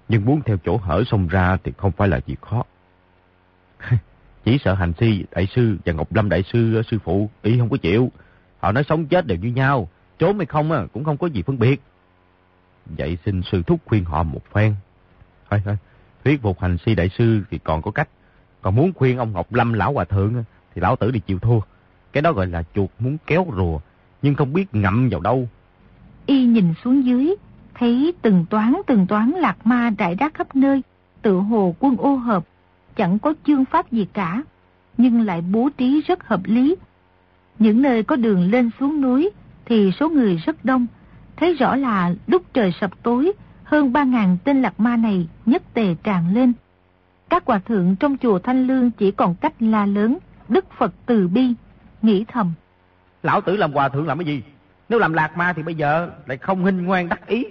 Nhưng muốn theo chỗ hở xông ra thì không phải là việc khó. [laughs] Chỉ sợ hành si đại sư và Ngọc Lâm đại sư ờ, sư phụ ý không có chịu. Họ nói sống chết đều như nhau, trốn hay không cũng không có gì phân biệt. Vậy xin sư thúc khuyên họ một phen. Thôi thôi, thuyết phục hành si đại sư thì còn có cách. Còn muốn khuyên ông Ngọc Lâm lão hòa thượng thì lão tử đi chịu thua. Cái đó gọi là chuột muốn kéo rùa, nhưng không biết ngậm vào đâu. Y nhìn xuống dưới, thấy từng toán từng toán lạc ma rải rác khắp nơi, tự hồ quân ô hợp, chẳng có chương pháp gì cả, nhưng lại bố trí rất hợp lý. Những nơi có đường lên xuống núi thì số người rất đông, thấy rõ là lúc trời sập tối, hơn ba ngàn tên lạc ma này nhất tề tràn lên. Các hòa thượng trong chùa Thanh Lương chỉ còn cách la lớn, Đức Phật từ bi, nghĩ thầm. Lão tử làm hòa thượng làm cái gì? Nếu làm lạc ma thì bây giờ lại không hình ngoan đắc ý,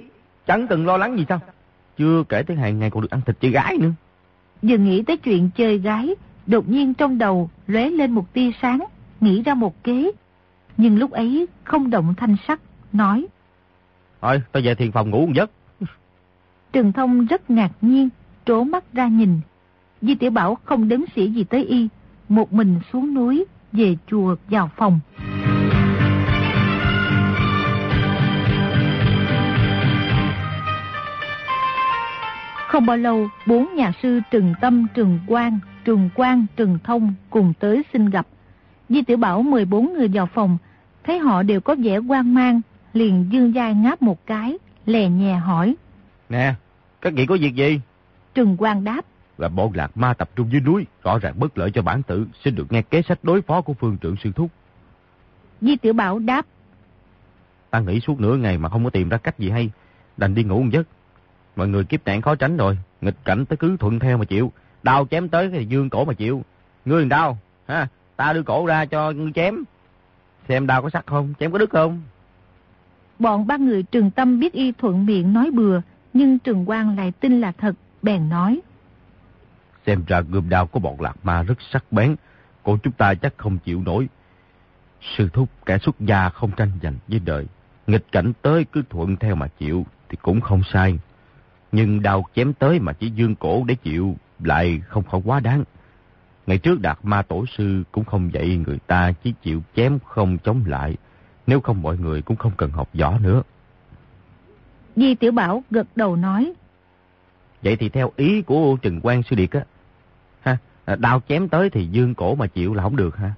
chẳng từng lo lắng gì sao? Chưa kể tới hàng ngày còn được ăn thịt chơi gái nữa. Vừa nghĩ tới chuyện chơi gái, đột nhiên trong đầu lóe lên một tia sáng, nghĩ ra một kế. Nhưng lúc ấy không động thanh sắc, nói. Thôi, tôi về thiền phòng ngủ một giấc. Trừng Thông rất ngạc nhiên, trố mắt ra nhìn. Di Tiểu Bảo không đếm xỉa gì tới y, một mình xuống núi, về chùa vào phòng. Không bao lâu, bốn nhà sư Trừng Tâm, Trừng Quang, Trừng Quang, Trừng Thông cùng tới xin gặp. Di Tiểu Bảo 14 người vào phòng, thấy họ đều có vẻ quan mang, liền dương dai ngáp một cái, lè nhẹ hỏi. Nè, các vị có việc gì? Trừng Quang đáp. Là bọn lạc ma tập trung dưới núi, rõ ràng bất lợi cho bản tự, xin được nghe kế sách đối phó của phương trưởng sư thúc. Di Tiểu Bảo đáp. Ta nghĩ suốt nửa ngày mà không có tìm ra cách gì hay, đành đi ngủ một giấc. Mọi người kiếp nạn khó tránh rồi, nghịch cảnh tới cứ thuận theo mà chịu. Đau chém tới thì dương cổ mà chịu. Ngươi đau, ha, ta đưa cổ ra cho ngươi chém. Xem đau có sắc không, chém có đứt không? Bọn ba người trường tâm biết y thuận miệng nói bừa, nhưng trường quan lại tin là thật, bèn nói. Xem ra gươm đao của bọn lạc ma rất sắc bén, còn chúng ta chắc không chịu nổi. Sư thúc kẻ xuất gia không tranh giành với đời, nghịch cảnh tới cứ thuận theo mà chịu thì cũng không sai. Nhưng đau chém tới mà chỉ dương cổ để chịu lại không không quá đáng. Ngày trước Đạt Ma Tổ Sư cũng không dạy người ta chỉ chịu chém không chống lại. Nếu không mọi người cũng không cần học võ nữa. Di Tiểu Bảo gật đầu nói. Vậy thì theo ý của Trừng Quang Sư Điệt á, ha, đau chém tới thì dương cổ mà chịu là không được ha.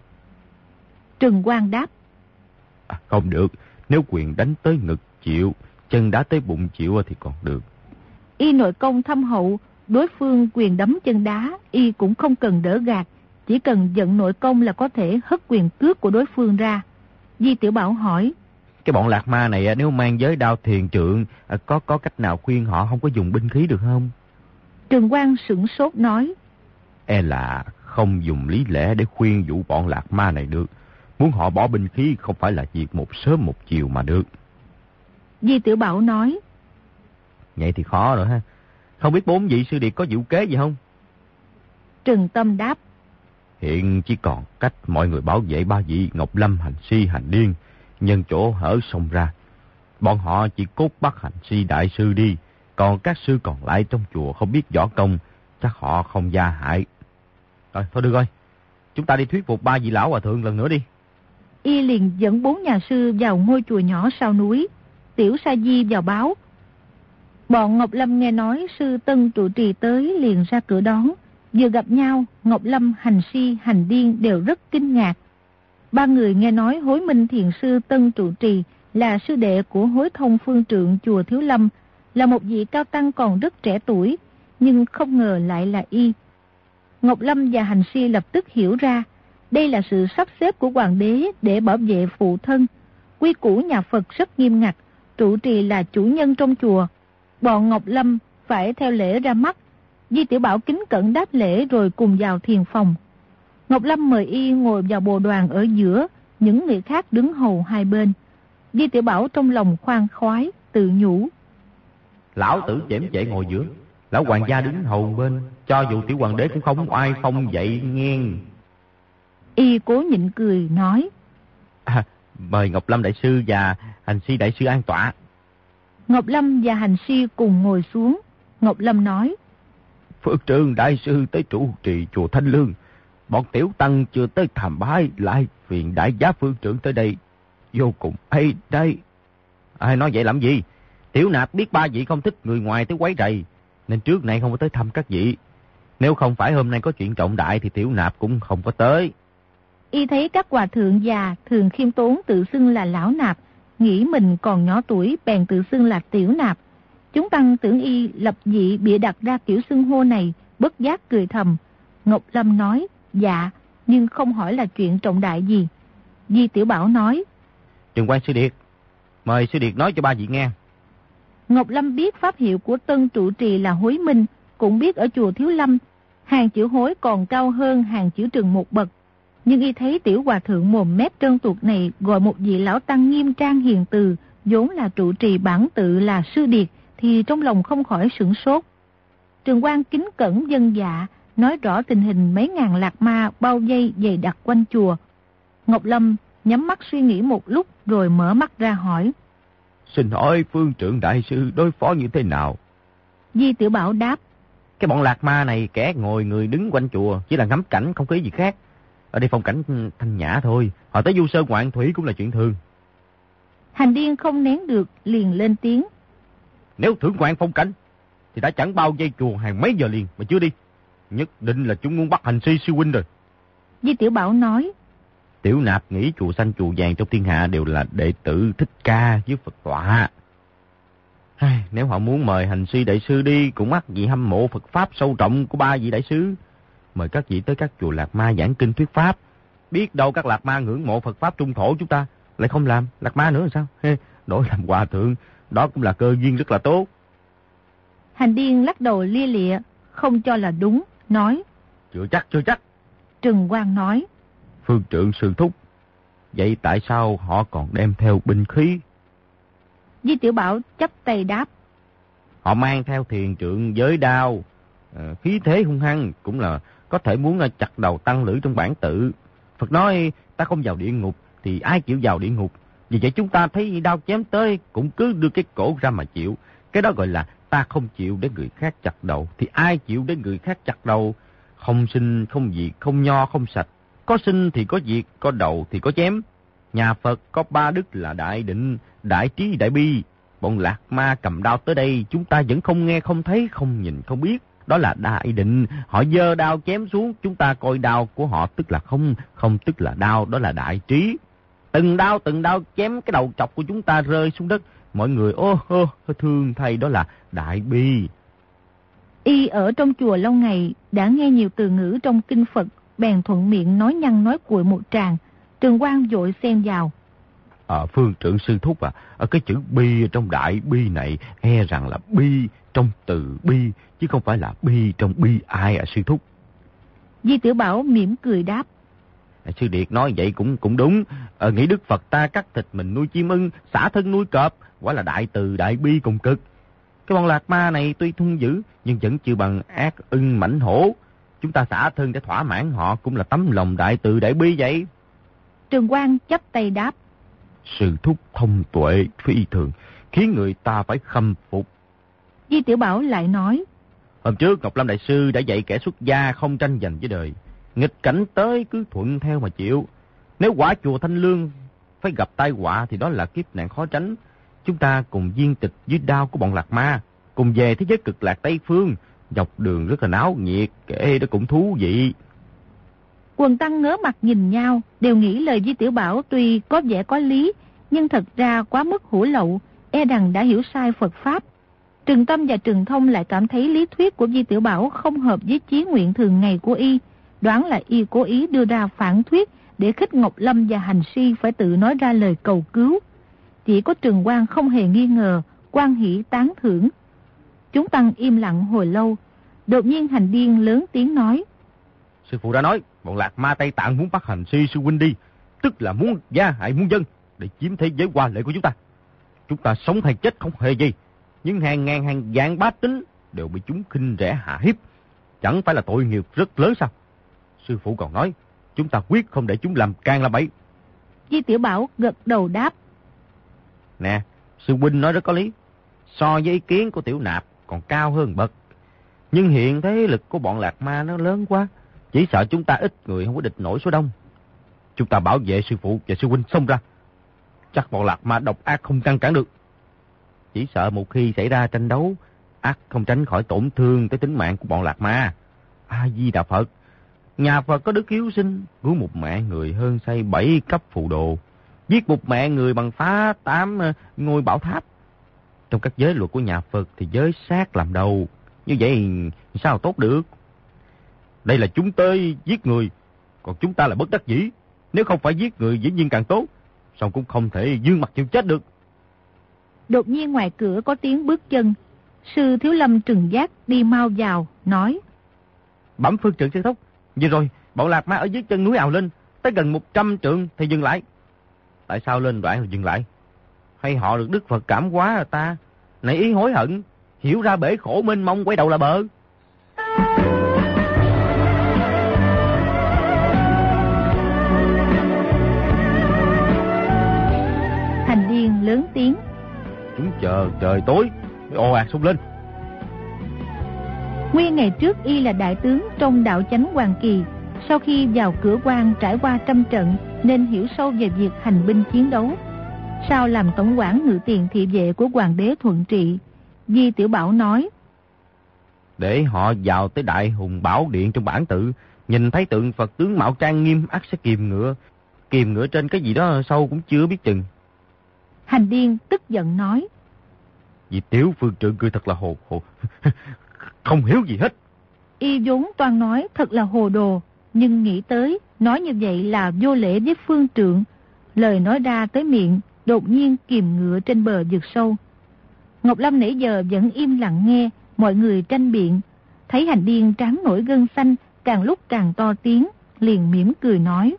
Trừng Quang đáp. À, không được, nếu quyền đánh tới ngực chịu, chân đá tới bụng chịu thì còn được. Y nội công thâm hậu, đối phương quyền đấm chân đá, y cũng không cần đỡ gạt, chỉ cần giận nội công là có thể hất quyền cước của đối phương ra. Di Tiểu Bảo hỏi. Cái bọn lạc ma này nếu mang giới đao thiền trượng, à, có có cách nào khuyên họ không có dùng binh khí được không? Trường Quang sửng sốt nói. E là không dùng lý lẽ để khuyên dụ bọn lạc ma này được. Muốn họ bỏ binh khí không phải là việc một sớm một chiều mà được. Di Tiểu Bảo nói. Vậy thì khó rồi ha. Không biết bốn vị sư điệt có diệu kế gì không? Trừng Tâm đáp. Hiện chỉ còn cách mọi người bảo vệ ba vị Ngọc Lâm hành si hành điên, nhân chỗ hở sông ra. Bọn họ chỉ cốt bắt hành si đại sư đi, còn các sư còn lại trong chùa không biết võ công, chắc họ không gia hại. Rồi, thôi được rồi. Chúng ta đi thuyết phục ba vị lão hòa thượng lần nữa đi. Y liền dẫn bốn nhà sư vào ngôi chùa nhỏ sau núi. Tiểu Sa Di vào báo. Bọn Ngọc Lâm nghe nói sư Tân trụ trì tới liền ra cửa đón. Vừa gặp nhau, Ngọc Lâm, Hành Si, Hành Điên đều rất kinh ngạc. Ba người nghe nói hối minh thiền sư Tân trụ trì là sư đệ của hối thông phương trượng chùa Thiếu Lâm, là một vị cao tăng còn rất trẻ tuổi, nhưng không ngờ lại là y. Ngọc Lâm và Hành Si lập tức hiểu ra, đây là sự sắp xếp của hoàng đế để bảo vệ phụ thân. Quy củ nhà Phật rất nghiêm ngặt, trụ trì là chủ nhân trong chùa. Bọn Ngọc Lâm phải theo lễ ra mắt. Di Tiểu Bảo kính cẩn đáp lễ rồi cùng vào thiền phòng. Ngọc Lâm mời y ngồi vào bồ đoàn ở giữa, những người khác đứng hầu hai bên. Di Tiểu Bảo trong lòng khoan khoái, tự nhủ. Lão tử chém chệ ngồi giữa, lão hoàng gia đứng hầu bên, cho dù tiểu hoàng đế cũng không oai phong dậy nghe. Y cố nhịn cười, nói. À, mời Ngọc Lâm Đại Sư và Hành Si Đại Sư an tọa. Ngọc Lâm và Hành Si cùng ngồi xuống. Ngọc Lâm nói. Phước Trương Đại Sư tới trụ trì chùa Thanh Lương. Bọn tiểu tăng chưa tới thảm bái lại viện đại giá phương trưởng tới đây. Vô cùng hay đây. Ai nói vậy làm gì? Tiểu nạp biết ba vị không thích người ngoài tới quấy rầy. Nên trước này không có tới thăm các vị. Nếu không phải hôm nay có chuyện trọng đại thì tiểu nạp cũng không có tới. Y thấy các hòa thượng già thường khiêm tốn tự xưng là lão nạp, nghĩ mình còn nhỏ tuổi bèn tự xưng là tiểu nạp. Chúng tăng tưởng y lập dị bịa đặt ra kiểu xưng hô này, bất giác cười thầm. Ngọc Lâm nói, dạ, nhưng không hỏi là chuyện trọng đại gì. Di Tiểu Bảo nói, Trường quan sư điệt, mời sư điệt nói cho ba vị nghe. Ngọc Lâm biết pháp hiệu của tân trụ trì là hối minh, cũng biết ở chùa Thiếu Lâm, hàng chữ hối còn cao hơn hàng chữ trừng một bậc. Nhưng y thấy tiểu hòa thượng mồm mép trơn tuột này gọi một vị lão tăng nghiêm trang hiền từ, vốn là trụ trì bản tự là sư điệt, thì trong lòng không khỏi sửng sốt. Trường quan kính cẩn dân dạ, nói rõ tình hình mấy ngàn lạc ma bao dây dày đặt quanh chùa. Ngọc Lâm nhắm mắt suy nghĩ một lúc rồi mở mắt ra hỏi. Xin hỏi phương trưởng đại sư đối phó như thế nào? Di Tiểu Bảo đáp. Cái bọn lạc ma này kẻ ngồi người đứng quanh chùa chỉ là ngắm cảnh không có gì khác. Ở đây phong cảnh thanh nhã thôi. Họ tới du sơn ngoạn thủy cũng là chuyện thường. Hành điên không nén được liền lên tiếng. Nếu thưởng ngoạn phong cảnh thì đã chẳng bao dây chùa hàng mấy giờ liền mà chưa đi. Nhất định là chúng muốn bắt hành si sư huynh rồi. Di Tiểu Bảo nói. Tiểu nạp nghĩ chùa xanh chùa vàng trong thiên hạ đều là đệ tử thích ca với Phật tọa. Nếu họ muốn mời hành si đại sư đi cũng mắc gì hâm mộ Phật Pháp sâu trọng của ba vị đại sư. Mời các vị tới các chùa Lạc Ma giảng kinh thuyết Pháp. Biết đâu các Lạc Ma ngưỡng mộ Phật Pháp trung thổ chúng ta. Lại không làm Lạc Ma nữa là sao? Hey, đổi làm hòa thượng. Đó cũng là cơ duyên rất là tốt. Hành điên lắc đầu lia lịa, không cho là đúng, nói. Chưa chắc, chưa chắc. Trừng Quang nói. Phương trưởng sư thúc. Vậy tại sao họ còn đem theo binh khí? Di Tiểu Bảo chấp tay đáp. Họ mang theo thiền trượng giới đao, à, khí thế hung hăng, cũng là có thể muốn ờ, chặt đầu tăng lữ trong bản tự. Phật nói ta không vào địa ngục thì ai chịu vào địa ngục. Vì vậy chúng ta thấy đau chém tới cũng cứ đưa cái cổ ra mà chịu. Cái đó gọi là ta không chịu để người khác chặt đầu. Thì ai chịu để người khác chặt đầu? Không sinh, không diệt, không nho, không sạch. Có sinh thì có diệt, có đầu thì có chém. Nhà Phật có ba đức là đại định, đại trí, đại bi. Bọn lạc ma cầm đao tới đây, chúng ta vẫn không nghe, không thấy, không nhìn, không biết. Đó là đại định, họ dơ đao chém xuống, chúng ta coi đao của họ tức là không, không tức là đao, đó là đại trí. Từng đao từng đao chém cái đầu chọc của chúng ta rơi xuống đất. Mọi người ô ô thương thay đó là đại bi. Y ở trong chùa lâu ngày đã nghe nhiều từ ngữ trong kinh Phật, bèn thuận miệng nói nhăn nói cuội một tràng. Trường Quang vội xen vào. À, phương trưởng sư thúc à, ở cái chữ bi trong đại bi này e rằng là bi trong từ bi, chứ không phải là bi trong bi ai à sư thúc. Di Tiểu Bảo mỉm cười đáp. À, sư Điệt nói vậy cũng cũng đúng. Ờ, nghĩ Đức Phật ta cắt thịt mình nuôi chim ưng, xả thân nuôi cọp, quả là đại từ đại bi cùng cực. Cái bọn lạc ma này tuy thung dữ, nhưng vẫn chưa bằng ác ưng mảnh hổ. Chúng ta xả thân để thỏa mãn họ cũng là tấm lòng đại từ đại bi vậy. Trường Quang chấp tay đáp. Sự thúc thông tuệ phi thường, khiến người ta phải khâm phục. Di Tiểu Bảo lại nói. Hôm trước Ngọc Lâm Đại Sư đã dạy kẻ xuất gia không tranh giành với đời. Nghịch cảnh tới cứ thuận theo mà chịu. Nếu quả chùa Thanh Lương phải gặp tai họa thì đó là kiếp nạn khó tránh. Chúng ta cùng viên tịch dưới đao của bọn lạc ma, cùng về thế giới cực lạc Tây Phương, dọc đường rất là náo nhiệt, kể đó cũng thú vị. Quần tăng ngớ mặt nhìn nhau, đều nghĩ lời Di Tiểu Bảo tuy có vẻ có lý, nhưng thật ra quá mức hủ lậu, e rằng đã hiểu sai Phật Pháp. Trừng Tâm và Trừng Thông lại cảm thấy lý thuyết của Di Tiểu Bảo không hợp với chí nguyện thường ngày của y, đoán là y cố ý đưa ra phản thuyết để khích Ngọc Lâm và Hành Si phải tự nói ra lời cầu cứu. Chỉ có Trừng Quang không hề nghi ngờ, quan hỷ tán thưởng. Chúng tăng im lặng hồi lâu, đột nhiên hành điên lớn tiếng nói. Sư phụ đã nói, bọn lạc ma Tây Tạng muốn bắt hành si sư huynh đi, tức là muốn gia hại muôn dân để chiếm thế giới qua lệ của chúng ta. Chúng ta sống hay chết không hề gì, nhưng hàng ngàn hàng vạn bát tính đều bị chúng khinh rẻ hạ hiếp. Chẳng phải là tội nghiệp rất lớn sao? Sư phụ còn nói, chúng ta quyết không để chúng làm can làm bẫy. Di Tiểu Bảo gật đầu đáp. Nè, sư huynh nói rất có lý. So với ý kiến của Tiểu Nạp còn cao hơn bậc. Nhưng hiện thế lực của bọn lạc ma nó lớn quá. Chỉ sợ chúng ta ít người không có địch nổi số đông. Chúng ta bảo vệ sư phụ và sư huynh xông ra. Chắc bọn lạc ma độc ác không ngăn cản được. Chỉ sợ một khi xảy ra tranh đấu, ác không tránh khỏi tổn thương tới tính mạng của bọn lạc ma. A-di-đà Phật, nhà Phật có đức hiếu sinh, cứu một mẹ người hơn xây bảy cấp phù đồ, giết một mẹ người bằng phá tám ờ, ngôi bảo tháp. Trong các giới luật của nhà Phật thì giới sát làm đầu, như vậy sao tốt được? Đây là chúng tới giết người, còn chúng ta là bất đắc dĩ. Nếu không phải giết người dĩ nhiên càng tốt, xong cũng không thể dương mặt chịu chết được. Đột nhiên ngoài cửa có tiếng bước chân. Sư Thiếu Lâm trừng giác đi mau vào, nói. Bẩm phương trưởng sư thúc, vừa rồi, bọn lạc ma ở dưới chân núi ào lên, tới gần 100 trượng thì dừng lại. Tại sao lên đoạn rồi dừng lại? Hay họ được Đức Phật cảm hóa rồi ta? Này ý hối hận, hiểu ra bể khổ mênh mông quay đầu là bờ. Thành điên lớn tiếng. Chúng chờ trời tối, mới ồ ạt xung lên. Nguyên ngày trước y là đại tướng trong đạo chánh Hoàng Kỳ. Sau khi vào cửa quan trải qua trăm trận nên hiểu sâu về việc hành binh chiến đấu. Sau làm tổng quản ngự tiền thị vệ của hoàng đế thuận trị, Di Tiểu Bảo nói. Để họ vào tới đại hùng bảo điện trong bản tự, nhìn thấy tượng Phật tướng mạo trang nghiêm ác sẽ kìm ngựa. Kìm ngựa trên cái gì đó sâu cũng chưa biết chừng. Hành điên tức giận nói. Vì tiểu phương trưởng cười thật là hồ hồ. [laughs] không hiểu gì hết. Y vốn toàn nói thật là hồ đồ, nhưng nghĩ tới, nói như vậy là vô lễ với phương trượng. Lời nói ra tới miệng, đột nhiên kìm ngựa trên bờ vực sâu. Ngọc Lâm nãy giờ vẫn im lặng nghe, mọi người tranh biện. Thấy hành điên trắng nổi gân xanh, càng lúc càng to tiếng, liền mỉm cười nói.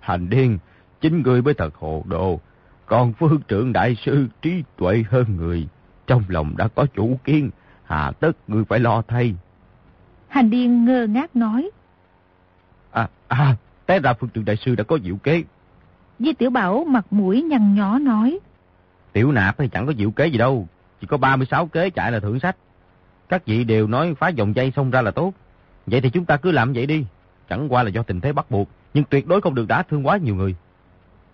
Hành điên, chính người mới thật hồ đồ, còn phương trưởng đại sư trí tuệ hơn người. Trong lòng đã có chủ kiến, hà tất người phải lo thay. Hành điên ngơ ngác nói. À, à, té ra phương trưởng đại sư đã có diệu kế. Di Tiểu Bảo mặt mũi nhăn nhó nói. Tiểu nạp thì chẳng có diệu kế gì đâu, chỉ có 36 kế chạy là thưởng sách. Các vị đều nói phá dòng dây xong ra là tốt. Vậy thì chúng ta cứ làm vậy đi. Chẳng qua là do tình thế bắt buộc, nhưng tuyệt đối không được đả thương quá nhiều người.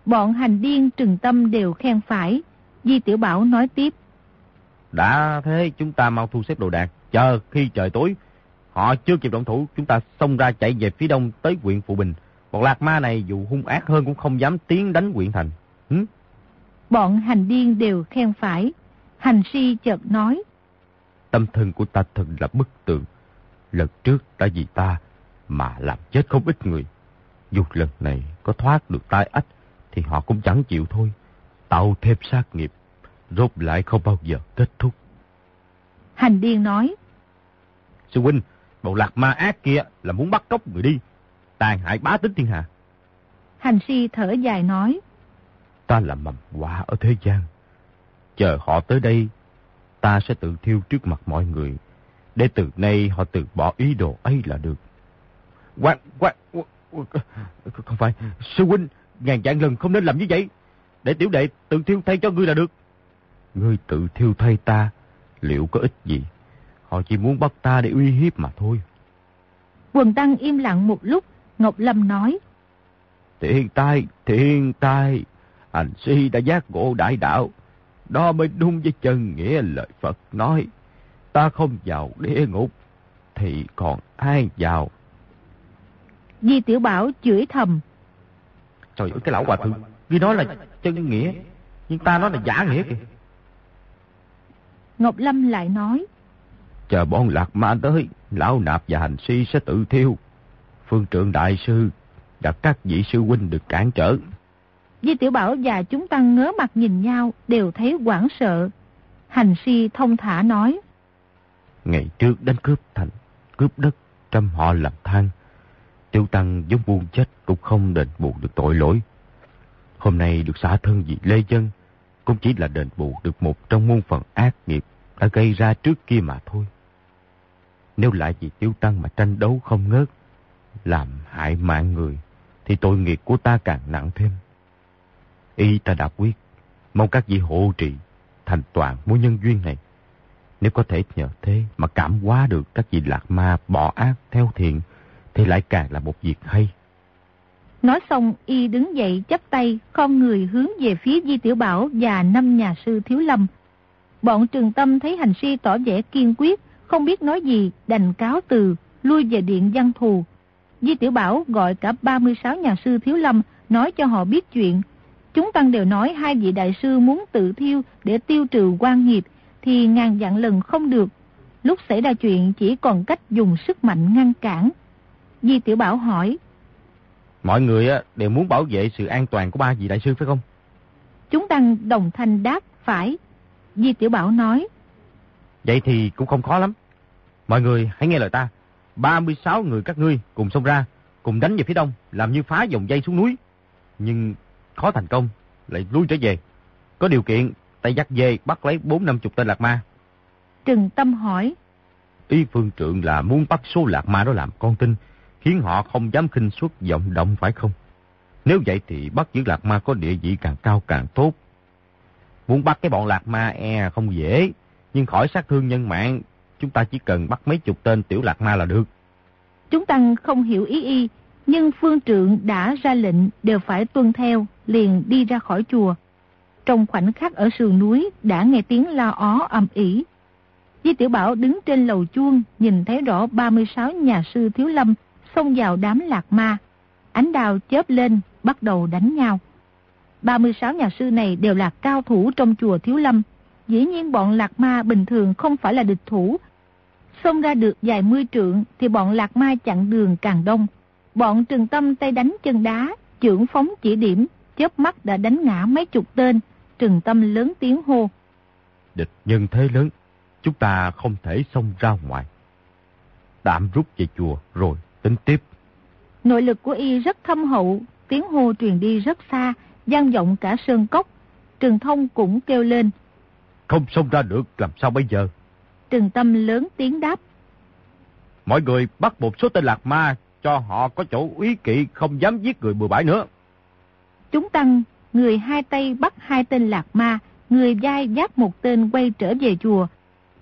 Bọn hành điên trừng tâm đều khen phải. Di Tiểu Bảo nói tiếp. Đã thế chúng ta mau thu xếp đồ đạc. Chờ khi trời tối, họ chưa kịp động thủ, chúng ta xông ra chạy về phía đông tới huyện Phụ Bình. Bọn lạc ma này dù hung ác hơn cũng không dám tiến đánh quyện thành. Hứ? Bọn hành điên đều khen phải. Hành si chợt nói. Tâm thân của ta thật là bức tường. Lần trước đã vì ta mà làm chết không ít người. Dù lần này có thoát được tai ách thì họ cũng chẳng chịu thôi. Tạo thêm sát nghiệp, rốt lại không bao giờ kết thúc. Hành điên nói. Sư huynh, bọn lạc ma ác kia là muốn bắt cóc người đi, tàn hại bá tính thiên hạ. Hành si thở dài nói. Ta là mầm quả ở thế gian. Chờ họ tới đây, ta sẽ tự thiêu trước mặt mọi người. Để từ nay họ từ bỏ ý đồ ấy là được. Quán, quán, không phải, sư huynh, ngàn vạn lần không nên làm như vậy. Để tiểu đệ tự thiêu thay cho ngươi là được. Ngươi tự thiêu thay ta, liệu có ích gì? Họ chỉ muốn bắt ta để uy hiếp mà thôi. Quần Tăng im lặng một lúc, Ngọc Lâm nói. Thiện tai, thiện tai, hành si đã giác ngộ đại đạo. Đó mới đúng với chân nghĩa lời Phật nói. Ta không vào địa ngục, thì còn ai vào? Di Tiểu Bảo chửi thầm. Trời ơi, cái lão hòa thượng, ghi nói là chân nghĩa, nhưng ta nói là giả nghĩa kìa. Ngọc Lâm lại nói. Chờ bọn lạc ma tới, lão nạp và hành si sẽ tự thiêu. Phương trượng đại sư và các vị sư huynh được cản trở. Di Tiểu Bảo và chúng tăng ngớ mặt nhìn nhau đều thấy quảng sợ. Hành si thông thả nói. Ngày trước đánh cướp thành, cướp đất, trăm họ làm than. Tiêu tăng giống buông chết cũng không đền bù được tội lỗi. Hôm nay được xả thân vì Lê Dân, cũng chỉ là đền bù được một trong muôn phần ác nghiệp đã gây ra trước kia mà thôi. Nếu lại vì tiêu tăng mà tranh đấu không ngớt, làm hại mạng người, thì tội nghiệp của ta càng nặng thêm. Y ta đã quyết, mong các vị hộ trì, thành toàn mối nhân duyên này. Nếu có thể nhờ thế mà cảm hóa được các vị lạc ma bỏ ác theo thiện, thì lại càng là một việc hay. Nói xong, y đứng dậy chắp tay, con người hướng về phía Di Tiểu Bảo và năm nhà sư Thiếu Lâm. Bọn trường tâm thấy hành si tỏ vẻ kiên quyết, không biết nói gì, đành cáo từ, lui về điện văn thù. Di Tiểu Bảo gọi cả 36 nhà sư Thiếu Lâm, nói cho họ biết chuyện. Chúng tăng đều nói hai vị đại sư muốn tự thiêu để tiêu trừ quan nghiệp, thì ngàn dặn lần không được. Lúc xảy ra chuyện chỉ còn cách dùng sức mạnh ngăn cản. Di Tiểu Bảo hỏi. Mọi người đều muốn bảo vệ sự an toàn của ba vị đại sư phải không? Chúng tăng đồng thanh đáp phải. Di Tiểu Bảo nói. Vậy thì cũng không khó lắm. Mọi người hãy nghe lời ta. 36 người các ngươi cùng xông ra, cùng đánh về phía đông, làm như phá dòng dây xuống núi. Nhưng khó thành công, lại lui trở về. Có điều kiện, tay dắt dê bắt lấy 4-50 tên lạc ma. Trừng Tâm hỏi. Ý phương trượng là muốn bắt số lạc ma đó làm con tin, khiến họ không dám khinh suất vọng động phải không? Nếu vậy thì bắt giữ lạc ma có địa vị càng cao càng tốt. Muốn bắt cái bọn lạc ma e không dễ, nhưng khỏi sát thương nhân mạng, chúng ta chỉ cần bắt mấy chục tên tiểu lạc ma là được. Chúng tăng không hiểu ý y, nhưng phương trượng đã ra lệnh đều phải tuân theo, liền đi ra khỏi chùa. Trong khoảnh khắc ở sườn núi đã nghe tiếng la ó ầm ỉ. Di Tiểu Bảo đứng trên lầu chuông, nhìn thấy rõ 36 nhà sư Thiếu Lâm xông vào đám lạc ma. Ánh đào chớp lên, bắt đầu đánh nhau. 36 nhà sư này đều là cao thủ trong chùa Thiếu Lâm. Dĩ nhiên bọn lạc ma bình thường không phải là địch thủ. Xông ra được vài mươi trượng thì bọn lạc ma chặn đường càng đông. Bọn trừng tâm tay đánh chân đá, trưởng phóng chỉ điểm, chớp mắt đã đánh ngã mấy chục tên. Trừng tâm lớn tiếng hô. Địch nhân thế lớn, chúng ta không thể xông ra ngoài. Tạm rút về chùa rồi tính tiếp. Nội lực của y rất thâm hậu, tiếng hô truyền đi rất xa, gian vọng cả sơn cốc. Trừng thông cũng kêu lên. Không xông ra được, làm sao bây giờ? Trừng tâm lớn tiếng đáp. Mọi người bắt một số tên lạc ma, cho họ có chỗ úy kỵ không dám giết người bừa bãi nữa. Chúng tăng, người hai tay bắt hai tên lạc ma, người dai giáp một tên quay trở về chùa.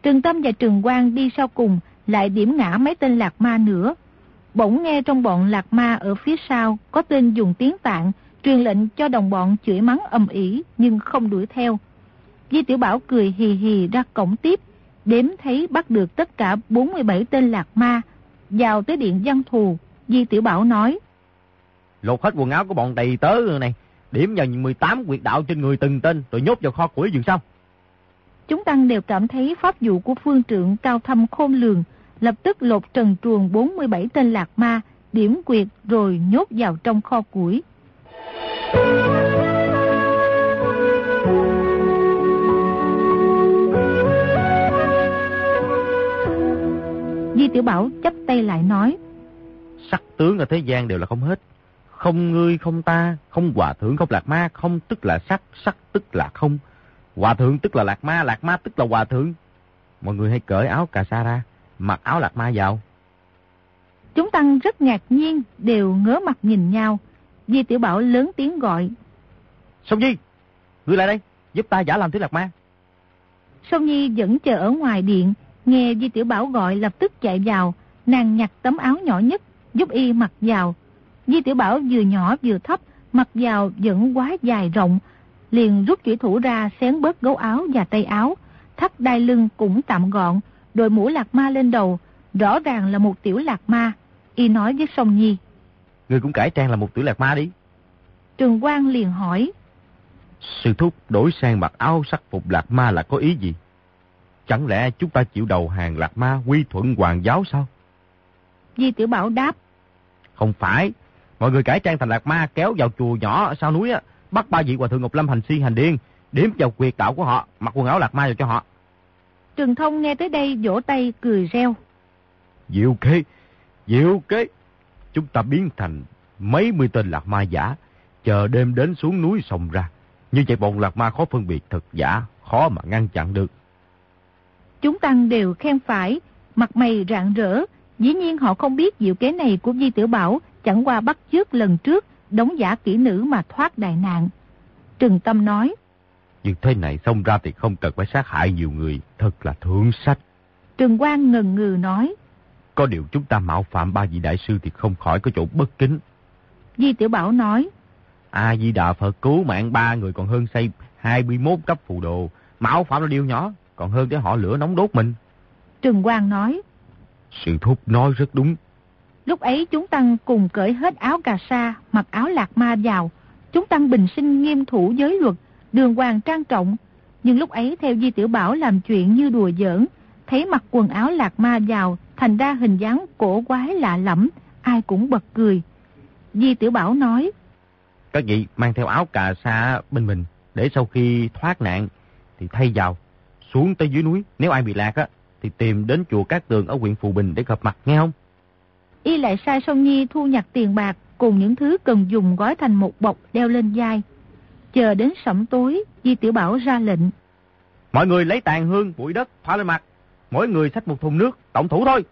Trừng Tâm và Trừng Quang đi sau cùng, lại điểm ngã mấy tên lạc ma nữa. Bỗng nghe trong bọn lạc ma ở phía sau có tên dùng tiếng tạng, truyền lệnh cho đồng bọn chửi mắng ầm ĩ nhưng không đuổi theo. Di Tiểu Bảo cười hì hì ra cổng tiếp, đếm thấy bắt được tất cả 47 tên lạc ma. Vào tới điện văn thù, Di Tiểu Bảo nói. lột hết quần áo của bọn đầy tớ này, điểm vào 18 quyệt đạo trên người từng tên, rồi nhốt vào kho củi dừng sau. Chúng tăng đều cảm thấy pháp vụ của phương trượng cao thâm khôn lường, lập tức lột trần truồng 47 tên lạc ma, điểm quyệt rồi nhốt vào trong kho củi. Di Tiểu Bảo chấp tay lại nói. Sắc tướng ở thế gian đều là không hết. Không ngươi, không ta, không hòa thượng, không lạc ma, không tức là sắc, sắc tức là không. Hòa thượng tức là lạc ma, lạc ma tức là hòa thượng. Mọi người hãy cởi áo cà sa ra, mặc áo lạc ma vào. Chúng tăng rất ngạc nhiên, đều ngớ mặt nhìn nhau. Di Tiểu Bảo lớn tiếng gọi. Sông Nhi, ngươi lại đây, giúp ta giả làm thứ lạc ma. Sông Nhi vẫn chờ ở ngoài điện, nghe Di Tiểu Bảo gọi lập tức chạy vào, nàng nhặt tấm áo nhỏ nhất, giúp y mặc vào. Di Tiểu Bảo vừa nhỏ vừa thấp, mặc vào vẫn quá dài rộng, liền rút chủy thủ ra xén bớt gấu áo và tay áo, thắt đai lưng cũng tạm gọn, đội mũ lạc ma lên đầu, rõ ràng là một tiểu lạc ma. Y nói với Song Nhi. Người cũng cải trang là một tiểu lạc ma đi. Trường Quang liền hỏi. Sư thúc đổi sang mặc áo sắc phục lạc ma là có ý gì? Chẳng lẽ chúng ta chịu đầu hàng lạc ma quy thuận hoàng giáo sao? Di Tiểu Bảo đáp. Không phải. Mọi người cải trang thành lạc ma kéo vào chùa nhỏ ở sau núi á, bắt ba vị hòa thượng Ngọc Lâm hành si hành điên, điểm vào quyệt đạo của họ, mặc quần áo lạc ma vào cho họ. Trường Thông nghe tới đây vỗ tay cười reo. Diệu kế, diệu kế. Chúng ta biến thành mấy mươi tên lạc ma giả, chờ đêm đến xuống núi sông ra. Như vậy bọn lạc ma khó phân biệt thật giả, khó mà ngăn chặn được. Chúng tăng đều khen phải, mặt mày rạng rỡ. Dĩ nhiên họ không biết diệu kế này của Di Tiểu Bảo chẳng qua bắt chước lần trước, đóng giả kỹ nữ mà thoát đại nạn. Trừng Tâm nói. Nhưng thế này xông ra thì không cần phải sát hại nhiều người, thật là thượng sách. Trừng Quang ngần ngừ nói. Có điều chúng ta mạo phạm ba vị đại sư thì không khỏi có chỗ bất kính. Di Tiểu Bảo nói. A Di Đà Phật cứu mạng ba người còn hơn xây 21 cấp phù đồ. Mạo phạm là điều nhỏ, còn hơn để họ lửa nóng đốt mình. Trừng Quang nói. Sự thúc nói rất đúng. Lúc ấy chúng tăng cùng cởi hết áo cà sa, mặc áo lạc ma vào. Chúng tăng bình sinh nghiêm thủ giới luật, đường hoàng trang trọng. Nhưng lúc ấy theo Di Tiểu Bảo làm chuyện như đùa giỡn, thấy mặc quần áo lạc ma vào, thành ra hình dáng cổ quái lạ lẫm, ai cũng bật cười. Di Tiểu Bảo nói, Các vị mang theo áo cà sa bên mình, để sau khi thoát nạn thì thay vào, xuống tới dưới núi. Nếu ai bị lạc á, thì tìm đến chùa Cát Tường ở huyện Phù Bình để gặp mặt, nghe không? Y lại sai Song Nhi thu nhặt tiền bạc cùng những thứ cần dùng gói thành một bọc đeo lên vai. Chờ đến sẩm tối, Di Tiểu Bảo ra lệnh. Mọi người lấy tàn hương, bụi đất, thoa lên mặt. Mỗi người xách một thùng nước, tổng thủ thôi.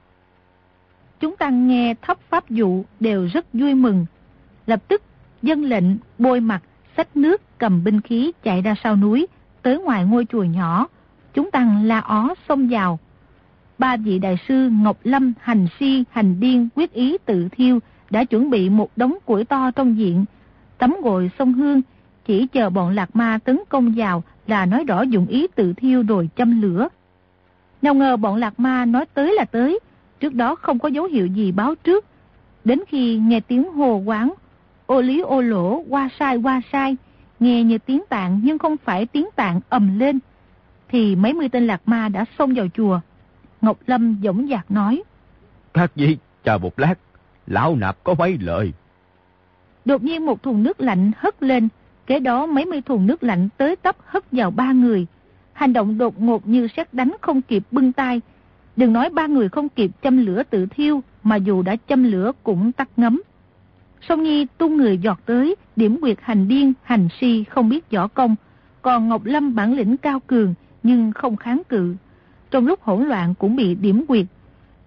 Chúng ta nghe thấp pháp dụ đều rất vui mừng. Lập tức dân lệnh bôi mặt, xách nước cầm binh khí chạy ra sau núi, tới ngoài ngôi chùa nhỏ. Chúng tăng la ó xông vào. Ba vị đại sư Ngọc Lâm, Hành Si, Hành Điên quyết ý tự thiêu đã chuẩn bị một đống củi to trong diện. Tấm gội sông hương, chỉ chờ bọn lạc ma tấn công vào là nói rõ dụng ý tự thiêu rồi châm lửa. Nào ngờ bọn lạc ma nói tới là tới, trước đó không có dấu hiệu gì báo trước. Đến khi nghe tiếng hồ quán, ô lý ô lỗ, qua sai qua sai, nghe như tiếng tạng nhưng không phải tiếng tạng ầm lên, thì mấy mươi tên lạc ma đã xông vào chùa. Ngọc Lâm dõng dạc nói. Các vị, chờ một lát, lão nạp có mấy lời. Đột nhiên một thùng nước lạnh hất lên, kế đó mấy mươi thùng nước lạnh tới tấp hất vào ba người. Hành động đột ngột như xét đánh không kịp bưng tay. Đừng nói ba người không kịp châm lửa tự thiêu, mà dù đã châm lửa cũng tắt ngấm. Song Nhi tung người giọt tới, điểm quyệt hành điên, hành si không biết võ công. Còn Ngọc Lâm bản lĩnh cao cường, nhưng không kháng cự. Trong lúc hỗn loạn cũng bị điểm quyệt.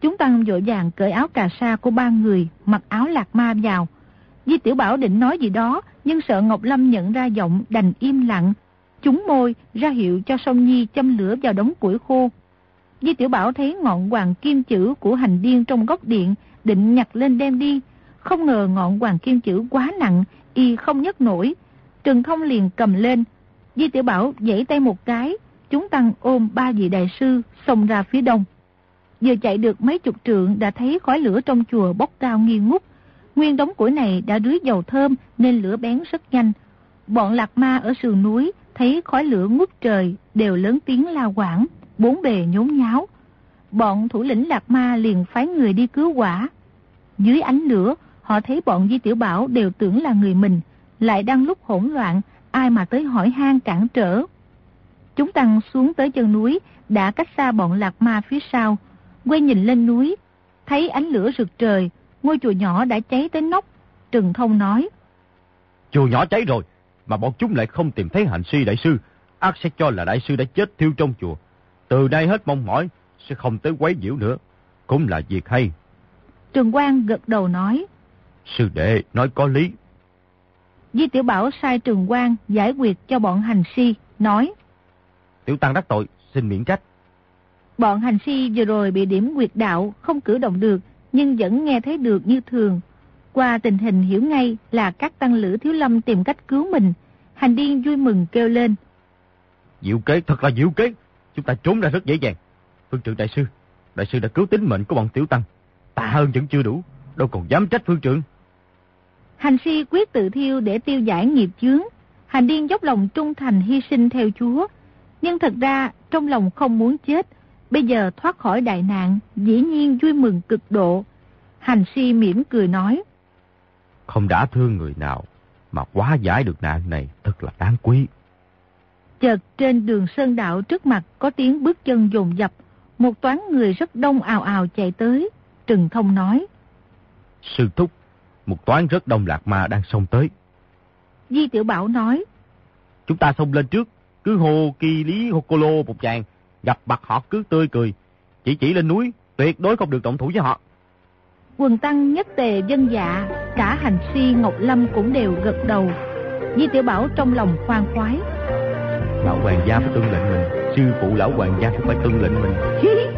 Chúng tăng dội vàng cởi áo cà sa của ba người, mặc áo lạc ma vào. Di Tiểu Bảo định nói gì đó, nhưng sợ Ngọc Lâm nhận ra giọng đành im lặng. Chúng môi ra hiệu cho Song Nhi châm lửa vào đống củi khô. Di Tiểu Bảo thấy ngọn hoàng kim chữ của hành điên trong góc điện, định nhặt lên đem đi. Không ngờ ngọn hoàng kim chữ quá nặng, y không nhấc nổi. Trần Thông liền cầm lên. Di Tiểu Bảo dãy tay một cái, chúng tăng ôm ba vị đại sư xông ra phía đông. Vừa chạy được mấy chục trượng đã thấy khói lửa trong chùa bốc cao nghi ngút. Nguyên đống củi này đã rưới dầu thơm nên lửa bén rất nhanh. Bọn lạc ma ở sườn núi thấy khói lửa ngút trời đều lớn tiếng la quảng, bốn bề nhốn nháo. Bọn thủ lĩnh lạc ma liền phái người đi cứu quả. Dưới ánh lửa, họ thấy bọn Di Tiểu Bảo đều tưởng là người mình, lại đang lúc hỗn loạn, ai mà tới hỏi han cản trở. Chúng tăng xuống tới chân núi, đã cách xa bọn lạc ma phía sau, quay nhìn lên núi, thấy ánh lửa rực trời, ngôi chùa nhỏ đã cháy tới nóc. Trừng Thông nói. Chùa nhỏ cháy rồi, mà bọn chúng lại không tìm thấy hành si đại sư. Ác sẽ cho là đại sư đã chết thiêu trong chùa. Từ nay hết mong mỏi, sẽ không tới quấy nhiễu nữa. Cũng là việc hay. Trường Quang gật đầu nói. Sư đệ nói có lý. Di Tiểu Bảo sai Trường Quang giải quyết cho bọn hành si, nói. Tiểu Tăng đắc tội, xin miễn trách. Bọn hành si vừa rồi bị điểm quyệt đạo, không cử động được, nhưng vẫn nghe thấy được như thường. Qua tình hình hiểu ngay là các tăng lữ thiếu lâm tìm cách cứu mình. Hành điên vui mừng kêu lên. Diệu kế, thật là diệu kế. Chúng ta trốn ra rất dễ dàng. Phương trưởng đại sư, đại sư đã cứu tính mệnh của bọn tiểu tăng. Tạ hơn vẫn chưa đủ, đâu còn dám trách phương trưởng. Hành si quyết tự thiêu để tiêu giải nghiệp chướng. Hành điên dốc lòng trung thành hy sinh theo Chúa. Nhưng thật ra trong lòng không muốn chết. Bây giờ thoát khỏi đại nạn, dĩ nhiên vui mừng cực độ. Hành si mỉm cười nói. Không đã thương người nào, mà quá giải được nạn này thật là đáng quý. Chợt trên đường sơn đạo trước mặt có tiếng bước chân dồn dập, một toán người rất đông ào ào chạy tới. Trừng Thông nói. Sư Thúc, một toán rất đông lạc ma đang xông tới. Di Tiểu Bảo nói. Chúng ta xông lên trước, cứ hồ kỳ lý hồ cô lô một chàng, gặp mặt họ cứ tươi cười. Chỉ chỉ lên núi, tuyệt đối không được động thủ với họ. Quần tăng nhất tề dân dạ, cả hành si Ngọc Lâm cũng đều gật đầu. Di Tiểu Bảo trong lòng khoan khoái. Lão hoàng gia phải tuân lệnh mình, sư phụ lão hoàng gia cũng phải tuân lệnh mình. [laughs]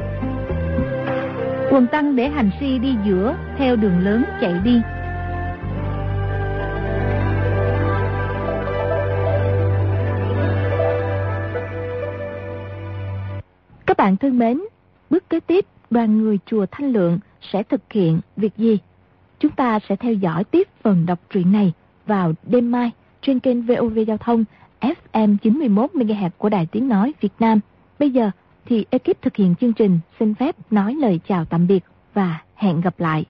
Quần tăng để hành si đi giữa, theo đường lớn chạy đi. Các bạn thân mến, bước kế tiếp đoàn người chùa Thanh Lượng sẽ thực hiện việc gì? Chúng ta sẽ theo dõi tiếp phần đọc truyện này vào đêm mai trên kênh VOV Giao thông FM 91 MHz của Đài Tiếng Nói Việt Nam. Bây giờ thì ekip thực hiện chương trình xin phép nói lời chào tạm biệt và hẹn gặp lại.